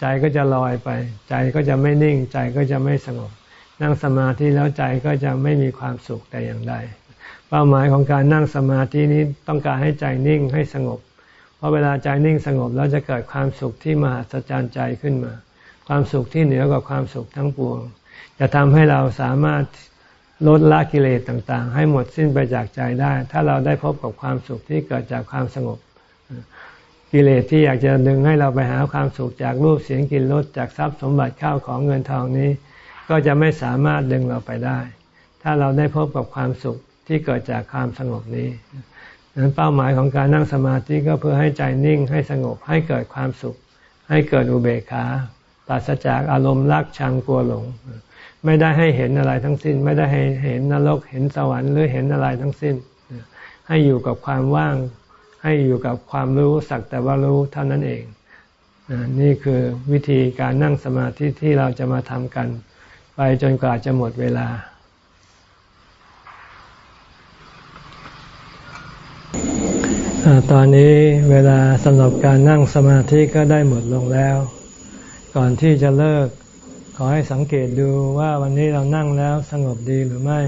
ใจก็จะลอยไป ใจก็จะไม่นิ่ง ใจก็จะไม่สงบ นั่งสมาธิแล้วใจก็จะไม่มีความสุขแต่อย่างใดเป้าหมายของการนั่งสมาธินี้ต้องการให้ใจนิ่งให้สงบ เพราะเวลาใจนิ่งสงบแล้วจะเกิดความสุขที่มหัศจรรย์ใจขึ้นมา ความสุขที่เหนือกว่าความสุขทั้งปวง จะทำให้เราสามารถลดละกิเลสต่างๆ ให้หมดสิ้นไปจากใจได้ ถ้าเราได้พบกับความสุขที่เกิดจากความสงบ กิเลสที่อยากจะดึงให้เราไปหาความสุขจากรูปเสียงกลิ่นรสจากทรัพย์สมบัติข้าวของเงินทองนี้ ก็จะไม่สามารถดึงเราไปได้ ถ้าเราได้พบกับความสุขที่เกิดจากความสงบนี้นั้นเป้าหมายของการนั่งสมาธิก็เพื่อให้ใจนิ่งให้สงบให้เกิดความสุข ให้เกิดอุเบกขาปราศจากอารมณ์รักชังกลัวหลง ไม่ได้ให้เห็นอะไรทั้งสิ้น ไม่ได้ให้เห็นนรกเห็นสวรรค์หรือเห็นอะไรทั้งสิ้น ให้อยู่กับความว่าง ให้อยู่กับความรู้สักแต่ว่ารู้เท่านั้นเองนี่คือวิธีการนั่งสมาธิที่เราจะมาทำกัน ไปจนกว่าจะหมดเวลา ตอนนี้เวลาสำหรับการนั่งสมาธิก็ได้หมดลงแล้ว ก่อนที่จะเลิก ขอให้สังเกตดูว่าวันนี้เรานั่งแล้วสงบดีหรือไม่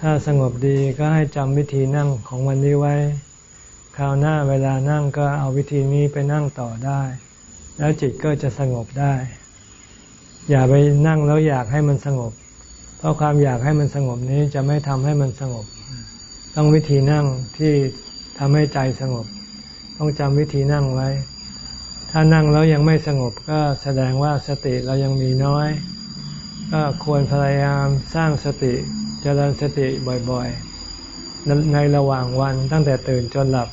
ถ้าสงบดีก็ให้จำวิธีนั่งของวันนี้ไว้ คราวหน้าเวลานั่งก็เอาวิธีนี้ไปนั่งต่อได้ แล้วจิตก็จะสงบได้ อย่าไปนั่งแล้วอยากให้มันสงบ เพราะความอยากให้มันสงบนี้จะไม่ทำให้มันสงบ ต้องวิธีนั่งที่ทำให้ใจสงบ ต้องจำวิธีนั่งไว้ ถ้านั่งแล้วยังไม่สงบก็แสดงว่าสติเรายังมีน้อย ก็ควรพยายามสร้างสติเจริญสติบ่อยๆ ในระหว่างวันตั้งแต่ตื่นจนหลับ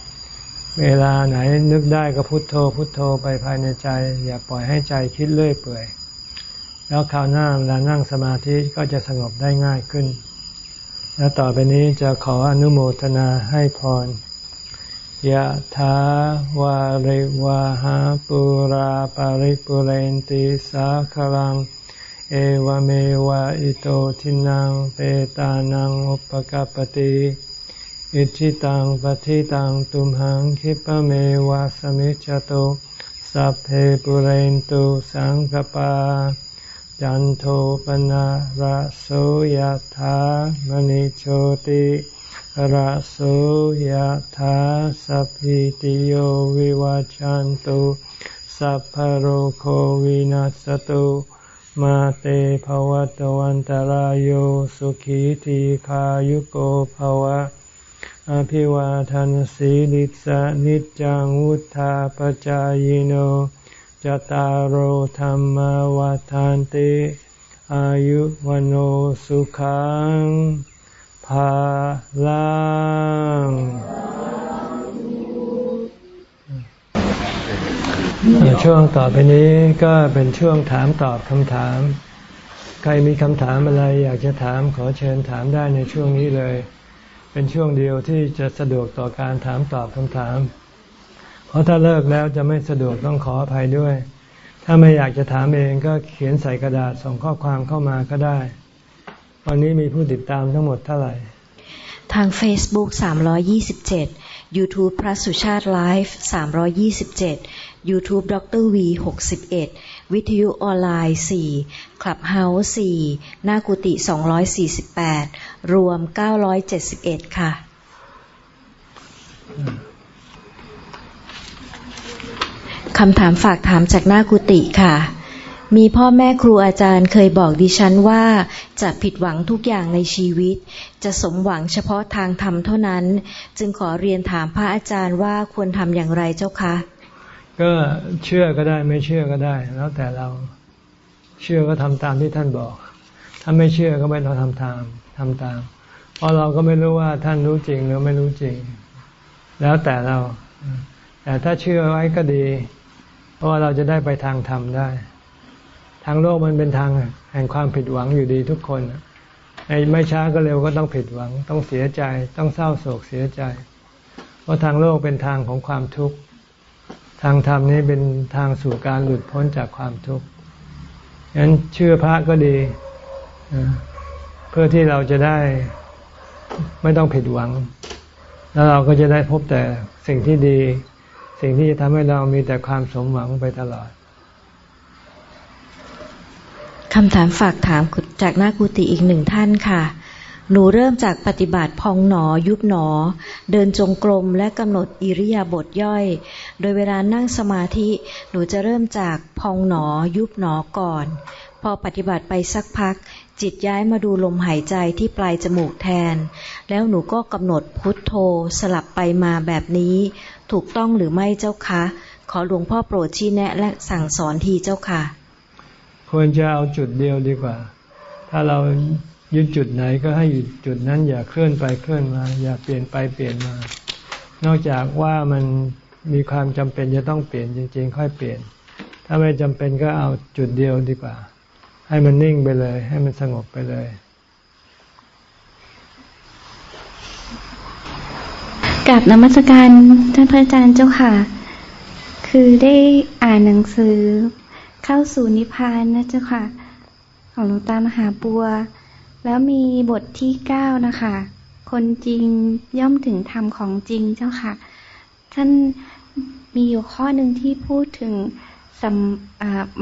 เวลาไหนนึกได้ก็พุโทโธพุโทโธไปภายในใจ อย่าปล่อยให้ใจคิดเลื่อยเปื่อย แล้วคราวหน้าเวลานั่งสมาธิก็จะสงบได้ง่ายขึ้น แล้วต่อไปนี้จะขออนุโมทนาให้พร ยะถาวาริวาหาปุราปาริปุเรนติสาคลัง เอวเมวะอิโตทินังเปตานังอุปกปติอิจฉิตังปัตถิตังตุมหัง ขิปปะเมวะ สะมิชฌะตุ สัพเพปูเรนตุสังกัปปา จันโทปัณณะระโส ยะถา มะณิโชติ ระโสยะถาสัพพีติโยวิวัชชันตุสัพพะโรโควินัสสะตุมาเต ภะวะตวันตารโยสุขีทีขายุโกภวะ อภิวาทานสีลิสานิจังวุธาปจายโนจตารโหธรรมวาทานติ อายุวันสุขัง ภาลังช่วงต่อไปนี้ก็เป็นช่วงถามตอบคำถาม ใครมีคำถามอะไรอยากจะถามขอเชิญถามได้ในช่วงนี้เลย เป็นช่วงเดียวที่จะสะดวกต่อการถามตอบคำถาม เพราะถ้าเลิกแล้วจะไม่สะดวกต้องขออภัยด้วย ถ้าไม่อยากจะถามเองก็เขียนใส่กระดาษส่งข้อความเข้ามาก็ได้ วันนี้มีผู้ติดตามทั้งหมดเท่าไหร่ ทาง Facebook 327 YouTube พระสุชาติไลฟ์327 YouTube ดร V 61 วิทยุออนไลน์4 Clubhouse 4หน้ากุฏิ248 รวม 971 ค่ะ คำถามฝากถามจากหน้ากุฏิค่ะ มีพ่อแม่ครูอาจารย์เคยบอกดิฉันว่าจะผิดหวังทุกอย่างในชีวิต จะสมหวังเฉพาะทางธรรมเท่านั้น จึงขอเรียนถามพระอาจารย์ว่าควรทำอย่างไรเจ้าคะ ก็เชื่อก็ได้ไม่เชื่อก็ได้ แล้วแต่เราเชื่อก็ทำตามที่ท่านบอก ถ้าไม่เชื่อก็ไม่ต้องทำตามทำตาม เพราะเราก็ไม่รู้ว่าท่านรู้จริงหรือไม่รู้จริง แล้วแต่เรา แต่ถ้าเชื่อไว้ก็ดี เพราะว่าเราจะได้ไปทางธรรมได้ ทางโลกมันเป็นทางแห่งความผิดหวังอยู่ดีทุกคนไม่ช้าก็เร็วก็ต้องผิดหวัง ต้องเสียใจ ต้องเศร้าโศกเสียใจ เพราะทางโลกเป็นทางของความทุกข์ ทางธรรมนี้เป็นทางสู่การหลุดพ้นจากความทุกข์ฉะนั้นเชื่อพระก็ดี เพื่อที่เราจะได้ไม่ต้องผิดหวัง แล้วเราก็จะได้พบแต่สิ่งที่ดี สิ่งที่จะทำให้เรามีแต่ความสมหวังไปตลอด คำถามฝากถามจากหน้ากุฏิอีกหนึ่งท่านค่ะ หนูเริ่มจากปฏิบัติพองหนอยุบหนอ เดินจงกรมและกำหนดอิริยาบถย่อย โดยเวลานั่งสมาธิ หนูจะเริ่มจากพองหนอยุบหนอก่อน พอปฏิบัติไปสักพัก จิตย้ายมาดูลมหายใจที่ปลายจมูกแทน แล้วหนูก็กำหนดพุทโธสลับไปมาแบบนี้ ถูกต้องหรือไม่เจ้าคะ ขอหลวงพ่อโปรดชี้แนะและสั่งสอนทีเจ้าค่ะ ควรจะเอาจุดเดียวดีกว่า ถ้าเรายึดจุดไหนก็ให้หยุดจุดนั้นอย่าเคลื่อนไปเคลื่อนมา อย่าเปลี่ยนไปเปลี่ยนมา นอกจากว่ามันมีความจำเป็นจะต้องเปลี่ยนจริง ๆ ค่อยเปลี่ยน ถ้าไม่จำเป็นก็เอาจุดเดียวดีกว่า ให้มันนิ่งไปเลย ให้มันสงบไปเลยกับนมัสการท่านพระอาจารย์เจ้าค่ะ คือได้อ่านหนังสือ เข้าสู่นิพพานนะเจ้าค่ะ ของหลวงตามหาบัว แล้วมีบทที่เก้านะคะ คนจริงย่อมถึงธรรมของจริงเจ้าค่ะ ท่านมีอยู่ข้อหนึ่งที่พูดถึงสัม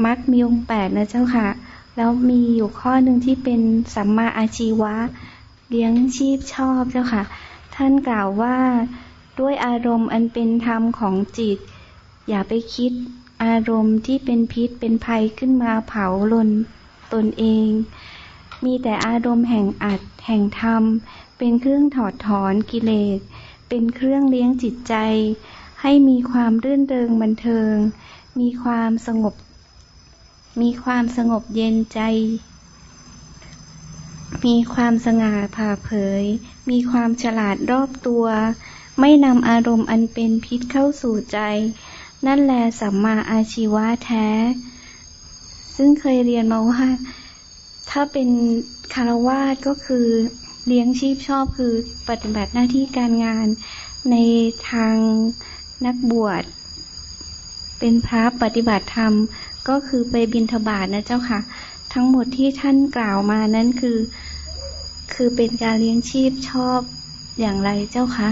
มักมีองค์แปดนะเจ้าค่ะ แล้วมีอยู่ข้อหนึ่งที่เป็นสัมมาอาชีวะ เลี้ยงชีพชอบเจ้าค่ะ ท่านกล่าวว่าด้วยอารมณ์อันเป็นธรรมของจิต อย่าไปคิด อารมณ์ที่เป็นพิษเป็นภัยขึ้นมาเผาลนตนเอง มีแต่อารมณ์แห่งอัดแห่งธรรม เป็นเครื่องถอดถอนกิเลส เป็นเครื่องเลี้ยงจิตใจ ให้มีความรื่นเริงบันเทิง มีความสงบ มีความสงบเย็นใจ มีความสง่าผ่าเผย มีความฉลาดรอบตัว ไม่นำอารมณ์อันเป็นพิษเข้าสู่ใจ นั่นแหละสัมมาอาชีวะแท้ ซึ่งเคยเรียนมาว่า ถ้าเป็นคารวาสก็คือเลี้ยงชีพชอบคือปฏิบัติหน้าที่การงานในทางนักบวช เป็นพระปฏิบัติธรรมก็คือไปบิณฑบาตนะเจ้าค่ะ ทั้งหมดที่ท่านกล่าวมานั้นคือ คือเป็นการเลี้ยงชีพชอบอย่างไรเจ้าคะ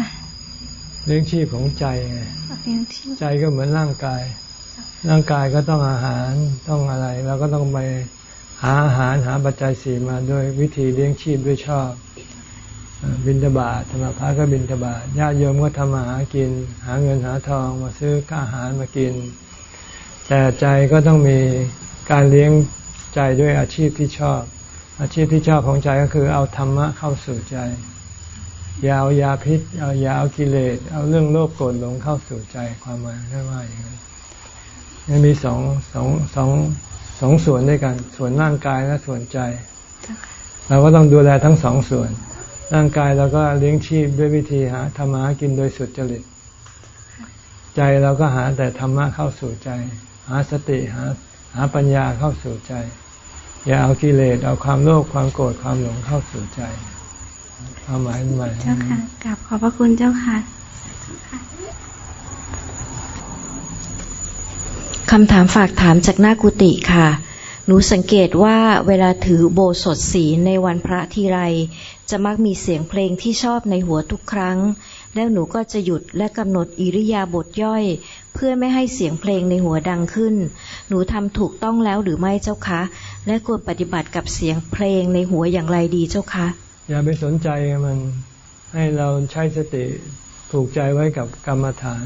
เลี้ยงชีพของใจไงใจก็เหมือนร่างกาย ร่างกายก็ต้องอาหารต้องอะไร เราก็ต้องไปหาอาหารหาปัจจัยสี่มาด้วยวิธีเลี้ยงชีพด้วยชอบ บินทบาทธรรมพระก็บินทบาทญาติโยมก็ทำมาหากิน หาเงินหาทองมาซื้อข้าอาหารมากิน แต่ใจก็ต้องมีการเลี้ยงใจด้วยอาชีพที่ชอบ อาชีพที่ชอบของใจก็คือเอาธรรมะเข้าสู่ใจ ยาวยาพิษเอายาเอากิเลสเอาเรื่องโลภโกรธหลงเข้าสู่ใจความหมายได้ว่าอย่างนั้นมีสองสองสองสองส่วนด้วยกัน ส่วนร่างกายและส่วนใจ เราก็ต้องดูแลทั้งสองส่วน ร่างกายเราก็เลี้ยงชีพด้วยวิธีหาธรรมะกินโดยสุดจริต ใจเราก็หาแต่ธรรมะเข้าสู่ใจ หาสติหาหาปัญญาเข้าสู่ใจ อย่าเอากิเลสเอาความโลภความโกรธความหลงเข้าสู่ใจ ความหมายใหม่เจ้าค่ะกลับขอบพระคุณเจ้าค่ะคำถามฝากถามจากหน้ากุฏิค่ะ หนูสังเกตว่าเวลาถือโบสถศีลในวันพระทีไร จะมักมีเสียงเพลงที่ชอบในหัวทุกครั้ง แล้วหนูก็จะหยุดและกำหนดอิริยาบถย่อย เพื่อไม่ให้เสียงเพลงในหัวดังขึ้น หนูทำถูกต้องแล้วหรือไม่เจ้าคะ และควรปฏิบัติกับเสียงเพลงในหัวอย่างไรดีเจ้าคะ อย่าไปสนใจมันให้เราใช้สติผูกใจไว้กับกรรมฐาน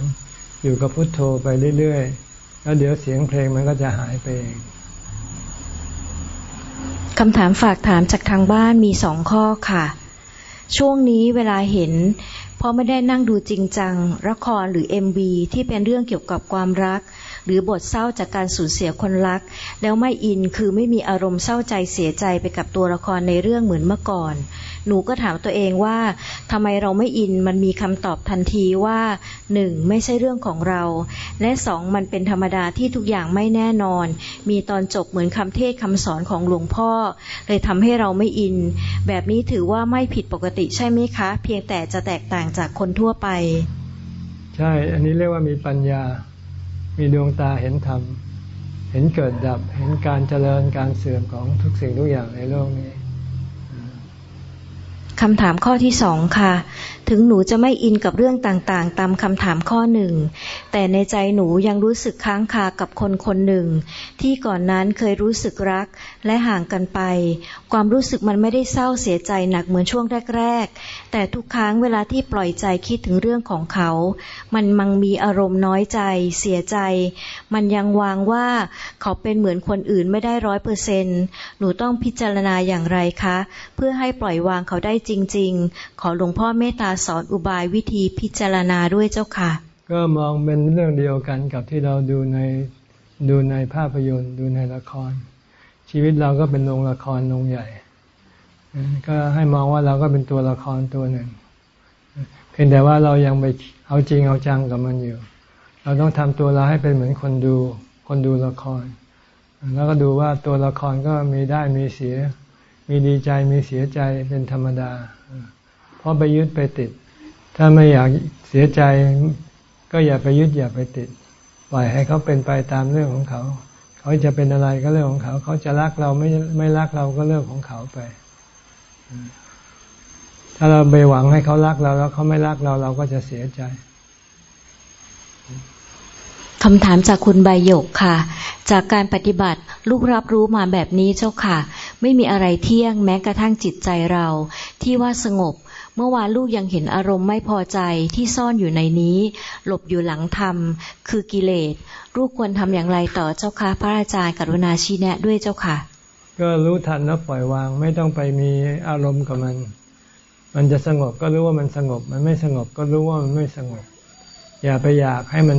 อยู่กับพุทโธไปเรื่อยๆ แล้วเดี๋ยวเสียงเพลงมันก็จะหายไปเองคำถามฝากถามจากทางบ้านมีสองข้อค่ะ ช่วงนี้เวลาเห็นพอไม่ได้นั่งดูจริงจังละครหรือเอ็มบีที่เป็นเรื่องเกี่ยวกับความรัก หรือบทเศร้าจากการสูญเสียคนรัก แล้วไม่อินคือไม่มีอารมณ์เศร้าใจเสียใจไปกับตัวละครในเรื่องเหมือนเมื่อก่อน หนูก็ถามตัวเองว่าทำไมเราไม่อินมันมีคำตอบทันทีว่าหนึ่งไม่ใช่เรื่องของเรา และสองมันเป็นธรรมดาที่ทุกอย่างไม่แน่นอน มีตอนจบเหมือนคำเทศคำสอนของหลวงพ่อ เลยทำให้เราไม่อิน แบบนี้ถือว่าไม่ผิดปกติใช่ไหมคะ เพียงแต่จะแตกต่างจากคนทั่วไป ใช่ อันนี้เรียกว่ามีปัญญา มีดวงตาเห็นธรรม เห็นเกิดดับ เห็นการเจริญการเสื่อมของทุกสิ่งทุกอย่างในโลกนี้ คำถามข้อที่สองค่ะ ถึงหนูจะไม่อินกับเรื่องต่างๆ ตามคำถามข้อหนึ่ง แต่ในใจหนูยังรู้สึกค้างคากับคนคนหนึ่ง ที่ก่อนนั้นเคยรู้สึกรักและห่างกันไป ความรู้สึกมันไม่ได้เศร้าเสียใจหนักเหมือนช่วงแรก ๆ แต่ทุกครั้งเวลาที่ปล่อยใจคิดถึงเรื่องของเขา มันมังมีอารมณ์น้อยใจ เสียใจ มันยังวางว่าเขาเป็นเหมือนคนอื่นไม่ได้ร้อยเปอร์เซนหนูต้องพิจารณาอย่างไรคะ เพื่อให้ปล่อยวางเขาได้จริง ๆ ขอหลวงพ่อเมตตาสอนอุบายวิธีพิจารณาด้วยเจ้าค่ะ ก็มองเป็นเรื่องเดียวกันกับที่เราดูในดูในภาพยนตร์ ดูในละคร ชีวิตเราก็เป็นโรงละครโรงใหญ่ ก็ให้มองว่าเราก็เป็นตัวละครตัวหนึ่ง เพียงแต่ว่าเรายังไปเอาจริงเอาจังกับมันอยู่ เราต้องทำตัวเราให้เป็นเหมือนคนดูคนดูละคร แล้วก็ดูว่าตัวละครก็มีได้มีเสีย มีดีใจมีเสียใจเป็นธรรมดา เพราะไปยึดไปติด ถ้าไม่อยากเสียใจก็อย่าไปยึดอย่าไปติด ปล่อยให้เขาเป็นไปตามเรื่องของเขา เขาจะเป็นอะไรก็เรื่องของเขา เขาจะรักเราไม่ไม่รักเราก็เรื่องของเขาไป ถ้าเราไปหวังให้เขารักเราแล้วเขาไม่รักเราเราก็จะเสียใจคำถามจากคุณใบหยกค่ะ จากการปฏิบัติลูกรับรู้มาแบบนี้เจ้าค่ะ ไม่มีอะไรเที่ยงแม้กระทั่งจิตใจเรา ที่ว่าสงบ เมื่อวานลูกยังเห็นอารมณ์ไม่พอใจที่ซ่อนอยู่ในนี้ หลบอยู่หลังธรรม คือกิเลสลูกควรทำอย่างไรต่อเจ้าค่ะพระอาจารย์กรุณาชี้แนะด้วยเจ้าค่ะ ก็รู้ทันแล้วปล่อยวางไม่ต้องไปมีอารมณ์กับมัน มันจะสงบก็รู้ว่ามันสงบ มันไม่สงบก็รู้ว่ามันไม่สงบ อย่าไปอยากให้มัน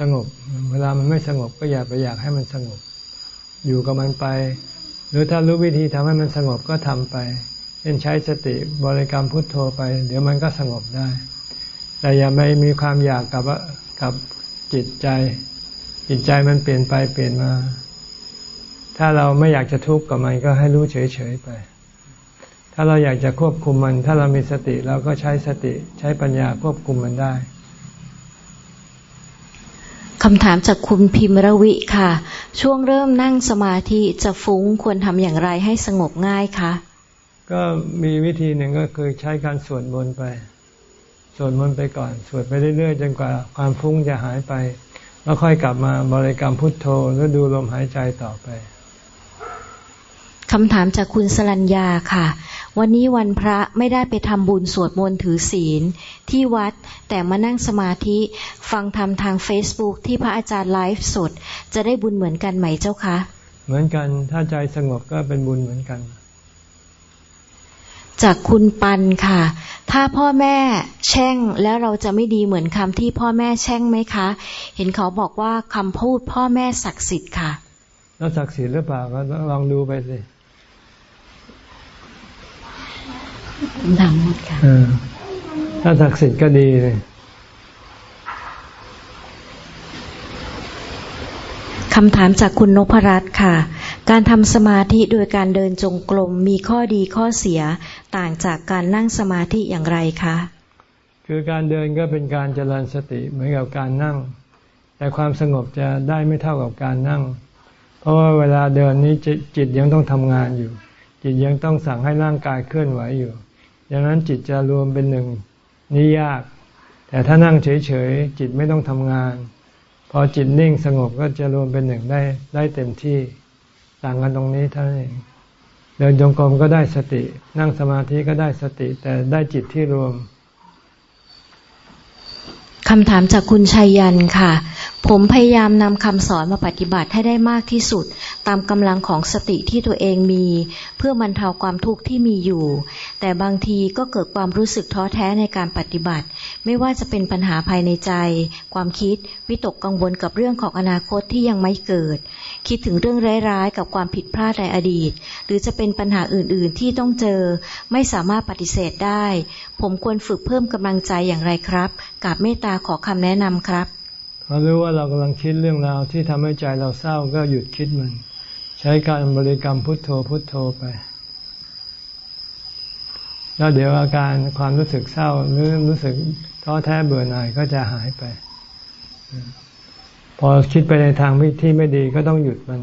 สงบ เวลามันไม่สงบก็อย่าไปอยากให้มันสงบ อยู่กับมันไป หรือถ้ารู้วิธีทำให้มันสงบก็ทำไป ช่นใช้สติบริกรรมพุทโธไป เดี๋ยวมันก็สงบได้ แต่อย่าไม่มีความอยากกับกับจิตใจ จิตใจมันเปลี่ยนไปเปลี่ยนมา ถ้าเราไม่อยากจะทุกข์กับมันก็ให้รู้เฉยๆไป ถ้าเราอยากจะควบคุมมัน ถ้าเรามีสติเราก็ใช้สติใช้ปัญญาควบคุมมันได้คำถามจากคุณพิมรวิค่ะ ช่วงเริ่มนั่งสมาธิจะฟุ้งควรทำอย่างไรให้สงบง่ายคะ ก็มีวิธีหนึ่งก็คือใช้การสวดมนต์ไป สวดมนต์ไปก่อน สวดไปเรื่อยๆ จนกว่าความฟุ้งจะหายไป แล้วค่อยกลับมาบริกรรมพุทโธแล้วดูลมหายใจต่อไปคำถามจากคุณสรัญญาค่ะ วันนี้วันพระไม่ได้ไปทำบุญสวดมนต์ถือศีล ที่วัดแต่มานั่งสมาธิ ฟังธรรมทางเฟซ e ุ๊กที่พระอาจารย์ไลฟ์สด จะได้บุญเหมือนกันไหมเจ้าคะ เหมือนกันถ้าใจสงบก็เป็นบุญเหมือนกัน จากคุณปันค่ะ ถ้าพ่อแม่แช่งแล้วเราจะไม่ดีเหมือนคำที่พ่อแม่แช่งไหมคะ เห็นเขาบอกว่าคำพูดพ่อแม่ศักดิ์สิทธิ์ค่ะ แล้วศักดิ์สิทธิ์หรือเปล่าก็ลองดูไปสิดังหมดค่ะถ้าศักดิ์สิทธิ์ก็ดีเลยคำถามจากคุณนพรัตน์ค่ะ การทำสมาธิโดยการเดินจงกรมมีข้อดีข้อเสีย ต่างจากการนั่งสมาธิอย่างไรคะ คือการเดินก็เป็นการเจริญสติเหมือนกับการนั่ง แต่ความสงบจะได้ไม่เท่ากับการนั่ง เพราะว่าเวลาเดินนี้จิตยังต้องทำงานอยู่ จิตยังต้องสั่งให้ร่างกายเคลื่อนไหวอยู่ดังนั้นจิตจะรวมเป็นหนึ่งนี่ยาก แต่ถ้านั่งเฉยๆจิตไม่ต้องทำงาน พอจิตนิ่งสงบก็จะรวมเป็นหนึ่งได้ได้เต็มที่ต่างกันตรงนี้เท่านั้นเอง เดินจงกรมก็ได้สติ นั่งสมาธิก็ได้สติ แต่ได้จิตที่รวมคำถามจากคุณชัยยันค่ะ ผมพยายามนำคำสอนมาปฏิบัติให้ได้มากที่สุด ตามกำลังของสติที่ตัวเองมี เพื่อบรรเทาความทุกข์ที่มีอยู่ แต่บางทีก็เกิดความรู้สึกท้อแท้ในการปฏิบัติ ไม่ว่าจะเป็นปัญหาภายในใจ ความคิด วิตกกังวลกับเรื่องของอนาคตที่ยังไม่เกิด คิดถึงเรื่องร้ายๆ กับความผิดพลาดในอดีต หรือจะเป็นปัญหาอื่นๆที่ต้องเจอ ไม่สามารถปฏิเสธได้ ผมควรฝึกเพิ่มกำลังใจอย่างไรครับกับเมตตาขอคำแนะนำครับพอรู้ว่าเรากำลังคิดเรื่องราวที่ทำให้ใจเราเศร้าก็หยุดคิดมัน ใช้การบริกรรมพุทโธพุทโธไปแล้วเดี๋ยวอาการความรู้สึกเศร้าหรือรู้สึกท้อแท้เบื่อหน่ายก็จะหายไป พอคิดไปในทางที่ไม่ดีก็ต้องหยุดมัน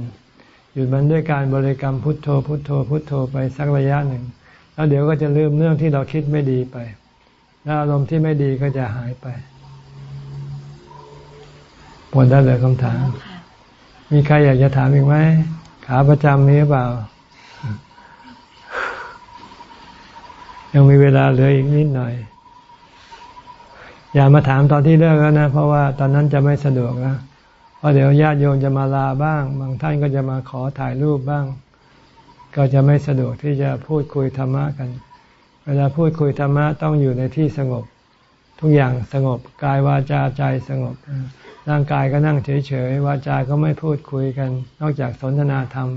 หยุดมันด้วยการบริกรรมพุทโธ พุทโธ พุทโธไปสักระยะหนึ่ง แล้วเดี๋ยวก็จะลืมเรื่องที่เราคิดไม่ดีไป แล้วอารมณ์ที่ไม่ดีก็จะหายไปหมดได้เลยคำถาม มีใครอยากจะถามอีกไหม ขาประจำมีหรือเปล่า ยังมีเวลาเหลืออีกนิดหน่อย อย่ามาถามตอนที่เลิกแล้วนะ เพราะว่าตอนนั้นจะไม่สะดวกนะ เพราะเดี๋ยวญาติโยมจะมาลาบ้าง บางท่านก็จะมาขอถ่ายรูปบ้าง ก็จะไม่สะดวกที่จะพูดคุยธรรมะกัน เวลาพูดคุยธรรมะต้องอยู่ในที่สงบ ทุกอย่างสงบกายวาจาใจสงบ ร่างกายก็นั่งเฉยๆวาจาก็ไม่พูดคุยกัน นอกจากสนทนาธรรม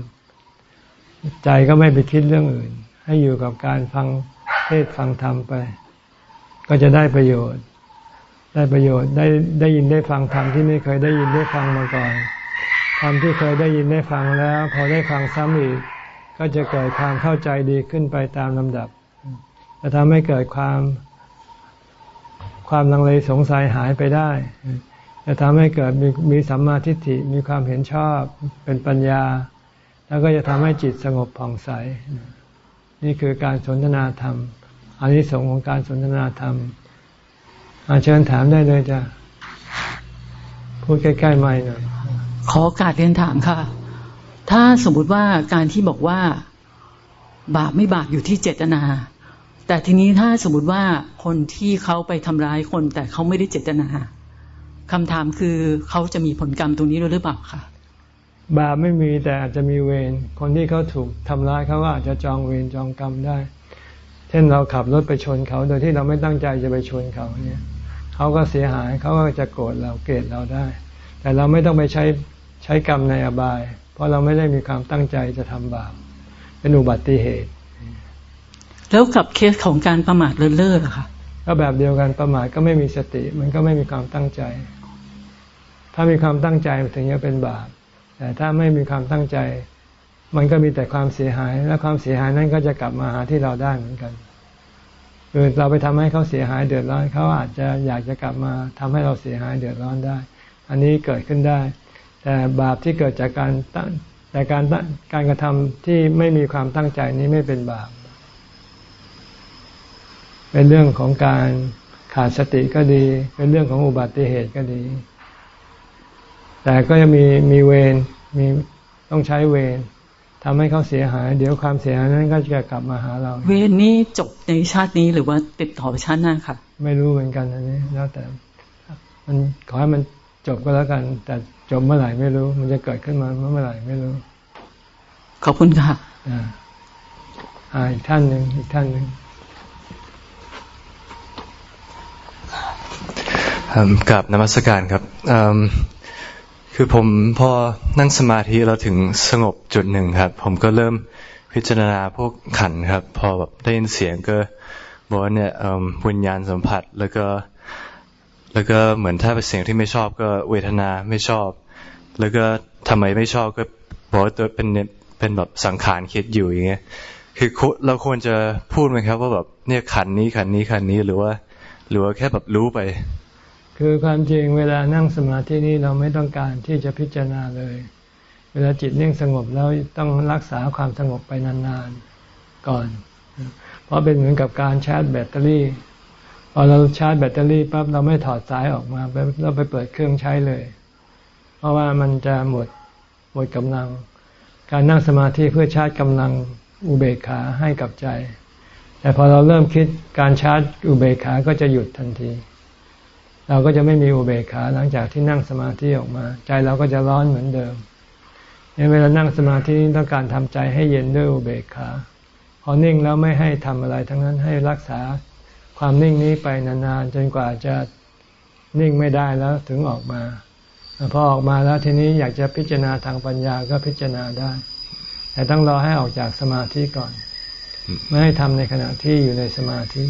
ใจก็ไม่ไปคิดเรื่องอื่น ให้อยู่กับการฟังเทศฟังธรรมไป ก็จะได้ประโยชน์ ได้ประโยชน์ได้ได้ยินได้ฟังธรรมที่ไม่เคยได้ยินได้ฟังมาก่อนธรรมที่เคยได้ยินได้ฟังแล้ว พอได้ฟังซ้ำอีก ก็จะเกิดความเข้าใจดีขึ้นไปตามลำดับ จะทำให้เกิดความความลังเลสงสัยหายไปได้ จะทำให้เกิดมีมีสัมมาทิฏฐิมีความเห็นชอบเป็นปัญญา แล้วก็จะทำให้จิตสงบผ่องใส นี่คือการสนทนาธรรมอันนี้สงของการสนทนาธรรม อาเชิญถามได้เลยจ้ะพูดใกล้ๆไม่หน่อยขอโอกาสเรียนถามค่ะ ถ้าสมมุติว่าการที่บอกว่า บาปไม่บาปอยู่ที่เจตนา แต่ทีนี้ถ้าสมมติว่าคนที่เขาไปทำร้ายคน แต่เขาไม่ได้เจตนาคำถามคือเขาจะมีผลกรรมตรงนี้ด้วยหรือเปล่าคะบาปไม่มีแต่อาจจะมีเวรคนที่เขาถูกทำร้ายเขาก็อาจจะจองเวรจองกรรมได้ เช่นเราขับรถไปชนเขา โดยที่เราไม่ตั้งใจจะไปชนเขาเนี่ย เขาก็เสียหายเขาก็จะโกรธเราเกลียดเราได้ แต่เราไม่ต้องไปใช้ใช้กรรมในอบาย เพราะเราไม่ได้มีความตั้งใจจะทำบาปเป็นอุบัติเหตุ แล้วกับเคสของการประมาทเลินเล่อค่ะก็แบบเดียวกันประมาทก็ไม่มีสติ มันก็ไม่มีความตั้งใจ ถ้ามีความตั้งใจถึงจะเป็นบาป แต่ถ้าไม่มีความตั้งใจ มันก็มีแต่ความเสียหาย และความเสียหายนั้นก็จะกลับมาหาที่เราได้เหมือนกัน คือเราไปทำให้เขาเสียหายเดือดร้อนเขาอาจจะอยากจะกลับมาทำให้เราเสียหายเดือดร้อนได้ อันนี้เกิดขึ้นได้ แต่บาปที่เกิดจากการตั้งแต่การการกระทำที่ไม่มีความตั้งใจนี้ไม่เป็นบาป เป็นเรื่องของการขาดสติก็ดี เป็นเรื่องของอุบัติเหตุก็ดี แต่ก็จะมีมีเวรมีต้องใช้เวร ทำให้เขาเสียหาย เดี๋ยวความเสียหายนั้นก็จะกลับมาหาเรา เวรนี้จบในชาตินี้หรือว่าติดต่อไปชาติหน้าค่ะไม่รู้เหมือนกันอันนี้แล้วแต่ มันขอให้มันจบก็แล้วกัน แต่จบเมื่อไหร่ไม่รู้ มันจะเกิดขึ้นมาเมื่อไหร่ไม่รู้ ขอบคุณค่ะอ่าอีกท่านหนึ่งอีกท่านหนึ่งกับนมัสการครับ คือผมพอนั่งสมาธิเราถึงสงบจุดหนึ่งครับ ผมก็เริ่มพิจารณาพวกขันครับ พอแบบได้ยินเสียงก็บอกว่าเนี่ยวิญญาณสัมผัสแล้วก็ แล้วก็เหมือนถ้าเป็นเสียงที่ไม่ชอบก็เวทนาไม่ชอบ แล้วก็ทำไมไม่ชอบก็บอกว่าตัวเป็นเป็นแบบสังขารคิดอยู่อย่างเงี้ยคือเราควรจะพูดไหมครับ ว่าแบบเนี่ยขันนี้ขันนี้ขันนี้หรือว่า หรือว่าแค่แบบรู้ไป คือความจริงเวลานั่งสมาธินี้เราไม่ต้องการที่จะพิจารณาเลย เวลาจิตนิ่งสงบแล้วต้องรักษาความสงบไปนานๆก่อน เพราะเป็นเหมือนกับการชาร์จแบตเตอรี่ พอเราชาร์จแบตเตอรี่ปั๊บเราไม่ถอดสายออกมาเราไปเปิดเครื่องใช้เลย เพราะว่ามันจะหมดหมดกำลัง การนั่งสมาธิเพื่อชาร์จกำลังอุเบกขาให้กับใจ แต่พอเราเริ่มคิดการชาร์จอุเบกขาก็จะหยุดทันที เราก็จะไม่มีอุเบกขาหลังจากที่นั่งสมาธิออกมา ใจเราก็จะร้อนเหมือนเดิมเวลานั่งสมาธิต้องการทำใจให้เย็นด้วยอุเบกขา พอนิ่งแล้วไม่ให้ทำอะไร ทั้งนั้นให้รักษาความนิ่งนี้ไปนานๆจนกว่าจะนิ่งไม่ได้แล้วถึงออกมาพอออกมาแล้วทีนี้อยากจะพิจารณาทางปัญญาก็พิจารณาได้ แต่ต้องรอให้ออกจากสมาธิก่อน ไม่ให้ทำในขณะที่อยู่ในสมาธิ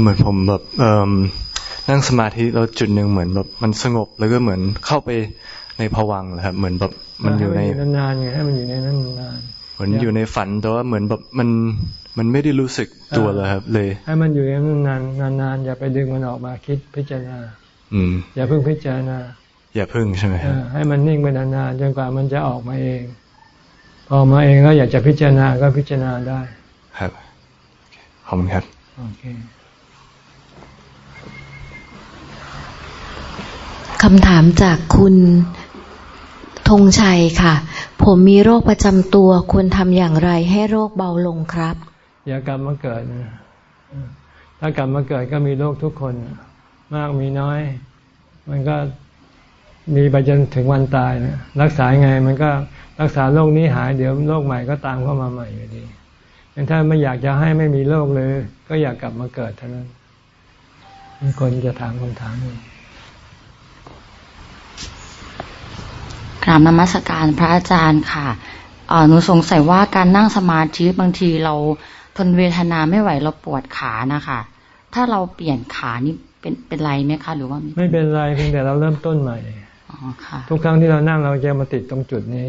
เหมือนผมแบบ นั่งสมาธิแล้วจุดหนึ่งเหมือนแบบมันสงบแล้วก็เหมือนเข้าไปในผวังเลยครับเหมือนแบบมันอยู่ในนานๆไงให้มันอยู่ในนั้นนานเหมือนอยู่ในฝันแต่ว่าเหมือนแบบมันมันไม่ได้รู้สึกตัวเลยครับ เลย ให้มันอยู่ในนั้นนานนานๆอย่าไปดึงมันออกมาคิดพิจารณา อืม อย่าเพิ่งพิจารณา อย่าเพิ่งใช่ไหมครับให้มันนิ่งไปนานๆจนกว่ามันจะออกมาเอง พอมาเองก็อยากจะพิจารณาก็พิจารณาได้ ครับขอบคุณครับโอเค คำถามจากคุณธงชัยค่ะ ผมมีโรคประจำตัวควรทำอย่างไรให้โรคเบาลงครับ อย่ากลับมาเกิดนะถ้ากลับมาเกิดก็มีโรคทุกคน มากมีน้อย มันก็มีไปจนถึงวันตายนะรักษาไง มันก็รักษาโรคนี้หายเดี๋ยวโรคใหม่ก็ตามเข้ามาใหม่อยู่ดีถ้าไม่อยากจะให้ไม่มีโรคเลย ก็อยากกลับมาเกิดเท่านั้นมีคนจะถามคำถามนี้ ราบนมัสการพระอาจารย์ค่ะหนูสงสัยว่าการนั่งสมาธิบางทีเราทนเวทนาไม่ไหวเราปวดขานะคะ ถ้าเราเปลี่ยนขานี่เป็นเป็นไรไหมคะหรือว่า ไม่เป็นไรเพียงแต่เราเริ่มต้นใหม่ทุกครั้งที่เรานั่งเราจะมาติดตรงจุดนี้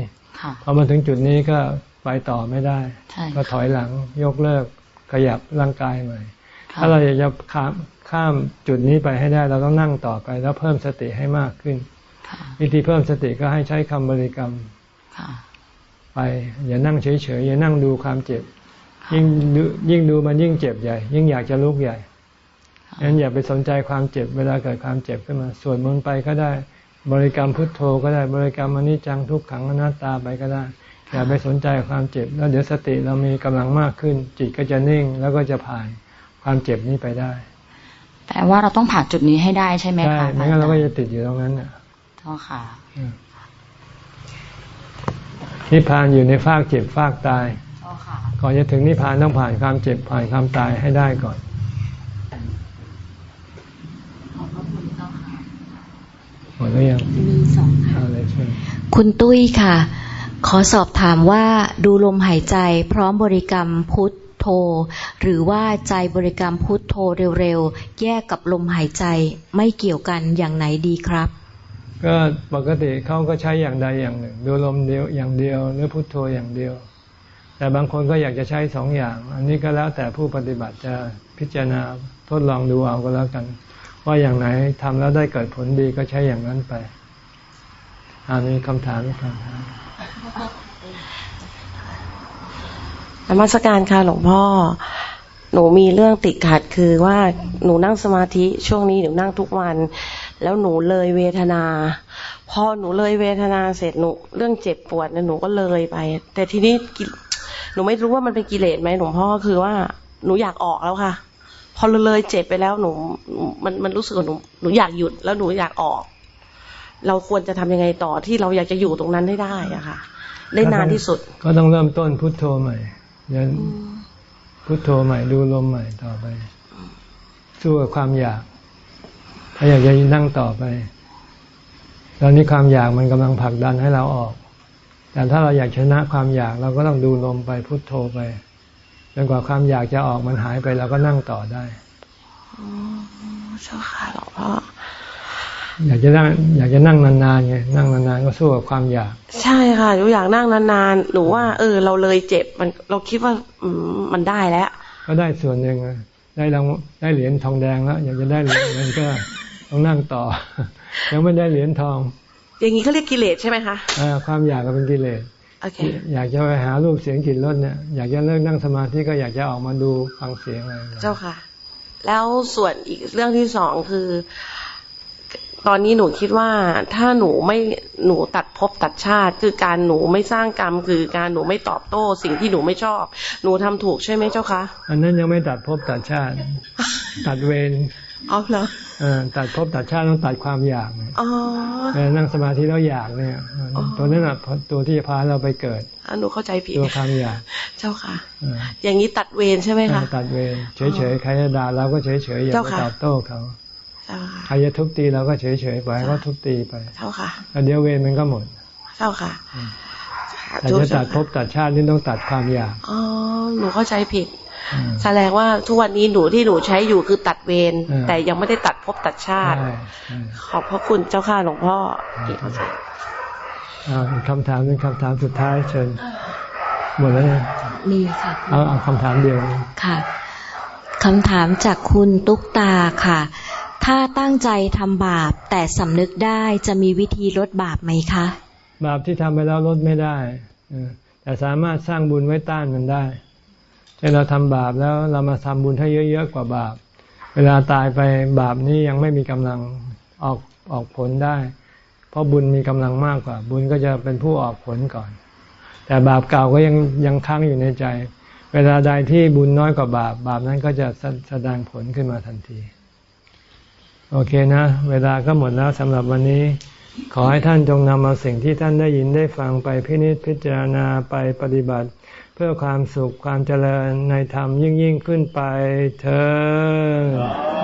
พอมาถึงจุดนี้ก็ไปต่อไม่ได้ ก็ถอยหลังยกเลิกขยับร่างกายใหม่ ถ้าเราอยากจะข้ามข้ามจุดนี้ไปให้ได้ เราต้องนั่งต่อไปแล้วเพิ่มสติให้มากขึ้น วิธีเพิ่มสติก็ให้ใช้คำบริกรรมไปอย่านั่งเฉยๆอย่านั่งดูความเจ็บ ยิ่งยิ่งดูมันยิ่งเจ็บใหญ่ ยิ่งอยากจะลุกใหญ่งั้นอย่าไปสนใจความเจ็บ เวลาเกิดความเจ็บขึ้นมาสวดมนต์ไปก็ได้ บริกรรมพุทโธก็ได้บริกรรมอนิจจังทุกขังอนัตตาไปก็ได้อย่าไปสนใจความเจ็บ แล้วเดี๋ยวสติเรามีกำลังมากขึ้น จิตก็จะนิ่งแล้วก็จะผ่านความเจ็บนี้ไปได้แปลว่าเราต้องผ่านจุดนี้ให้ได้ใช่ไหมคะใช่ไม่งั้นเราก็จะติดอยู่ตรงนั้นน่ะ เท่าค่ะนิพพานอยู่ในฟากเจ็บฟากตายก่อนจะถึงนิพพานต้องผ่านความเจ็บผ่านความตายให้ได้ก่อนหมดแล้วยังมีสองค่ะคุณตุ้ยค่ะ ขอสอบถามว่าดูลมหายใจ พร้อมบริกรรมพุทโธ หรือว่าใจบริกรรมพุทโธเร็วๆ แยกกับลมหายใจไม่เกี่ยวกันอย่างไหนดีครับ ก็ปกติเขาก็ใช้อย่างใดอย่างหนึ่ง ดูลมเดียวอย่างเดียวหรือพุทโธอย่างเดียว แต่บางคนก็อยากจะใช้สองอย่าง อันนี้ก็แล้วแต่ผู้ปฏิบัติจะพิจารณาทดลองดูเอาก็แล้วกัน ว่าอย่างไหนทำแล้วได้เกิดผลดีก็ใช้อย่างนั้นไปอามีคำถามคำถามนมัสการค่ะหลวงพ่อ หนูมีเรื่องติดขัดคือว่าหนูนั่งสมาธิช่วงนี้หนูนั่งทุกวัน แล้วหนูเลยเวทนา พอหนูเลยเวทนาเสร็จหนู เรื่องเจ็บปวดเนี่ยหนูก็เลยไป แต่ทีนี้หนูไม่รู้ว่ามันเป็นกิเลสไหมหลวงพ่อคือว่าหนูอยากออกแล้วค่ะ พอเลยเจ็บไปแล้วหนูมันมันรู้สึกหนูหนูอยากหยุดแล้วหนูอยากออก เราควรจะทำยังไงต่อที่เราอยากจะอยู่ตรงนั้นได้ได้อะค่ะ ได้นานที่สุด ก็ต้องเริ่มต้นพุทโธใหม่ยันพุทโธใหม่ดูลมใหม่ต่อไปสู้กับความอยาก ถ้าอยากจะนั่งต่อไปตอนนี้ความอยากมันกำลังผลักดันให้เราออก แต่ถ้าเราอยากชนะความอยากเราก็ต้องดูลมไปพุทโธไปจนกว่าความอยากจะออกมันหายไปเราก็นั่งต่อได้อ๋อเจ้าค่ะหลวงพ่ออยากจะนั่งอยากจะนั่งนานๆไงนั่งนานๆก็สู้กับความอยาก ใช่ค่ะหนูอยากนั่งนานๆหนูว่า เออ เราเลยเจ็บมันเราคิดว่าอืมมันได้แล้ว ก็ได้ส่วนหนึ่งได้รางได้เหรียญทองแดงแล้ว อยากจะได้เหรียญมันก็ ต้องนั่งต่อ ยังไม่ได้เหรียญทอง อย่างนี้เขาเรียกกิเลสใช่ไหมคะอ่าความอยากก็เป็นกิเลสอยากจะไปหารูปเสียงกลิ่นรสเนี่ยอยากจะเลิกนั่งสมาธิก็อยากจะออกมาดูฟังเสียงอะไรเจ้าค่ะ แล้วส่วนอีกเรื่องที่สองคือ ตอนนี้หนูคิดว่าถ้าหนูไม่หนูตัดภพตัดชาติ คือการหนูไม่สร้างกรรม คือการหนูไม่ตอบโต้สิ่งที่หนูไม่ชอบ หนูทำถูกใช่ไหมเจ้าคะอันนั้นยังไม่ตัดภพตัดชาติ ตัดเวร เอาเหรอตัดภพตัดชาติต้องตัดความอยากเนี่ยนั่งสมาธิแล้วอยากเนี่ย ตัวนั้นอะตัวที่จะพาเราไปเกิดอหนูเข้าใจผิดตัวความอยาก เจ้าค่ะ อย่างนี้ตัดเวรใช่ไหมคะตัดเวรเฉยๆใครจะด่าเราก็เฉยๆอย่าไปตอบโต้เขาใครจะทุบตีเราก็เฉยๆปล่อยก็ทุบตีไปเจ้าค่ะเดี๋ยวเวรมันก็หมดเจ้าค่ะแต่จะตัดภพตัดชาตินี่ต้องตัดความอยากอ๋อหนูเข้าใจผิด แสดงว่าทุกวันนี้หนูที่หนูใช้อยู่คือตัดเวรแต่ยังไม่ได้ตัดภพตัดชาติ ขอบพระคุณเจ้าค่ะหลวงพ่อคำถามเป็นคำถามสุดท้ายเชิญหมดแล้วมีค่ะเอาเอาคำถามเดียวค่ะคำถามจากคุณตุ๊กตาค่ะ ถ้าตั้งใจทำบาปแต่สำนึกได้จะมีวิธีลดบาปไหมคะ บาปที่ทำไปแล้วลดไม่ได้แต่สามารถสร้างบุญไว้ต้านมันได้ ช่เราทำบาปแล้วเรามาทำบุญให้เยอะๆกว่าบาป เวลาตายไปบาปนี้ยังไม่มีกำลังออกออกผลได้ เพราะบุญมีกำลังมากกว่า บุญก็จะเป็นผู้ออกผลก่อน แต่บาปเก่าก็ยังยังค้างอยู่ในใจ เวลาใดที่บุญน้อยกว่าบาป บาปนั้นก็จะแสดงผลขึ้นมาทันที โอเคนะ เวลาก็หมดแล้วสำหรับวันนี้ ขอให้ท่านจงนำเอาสิ่งที่ท่านได้ยินได้ฟังไปพินิจพิจารณาไปปฏิบัติ พื่อความสุขความเจริญในธรรมยิ่งยิ่งขึ้นไปเธอ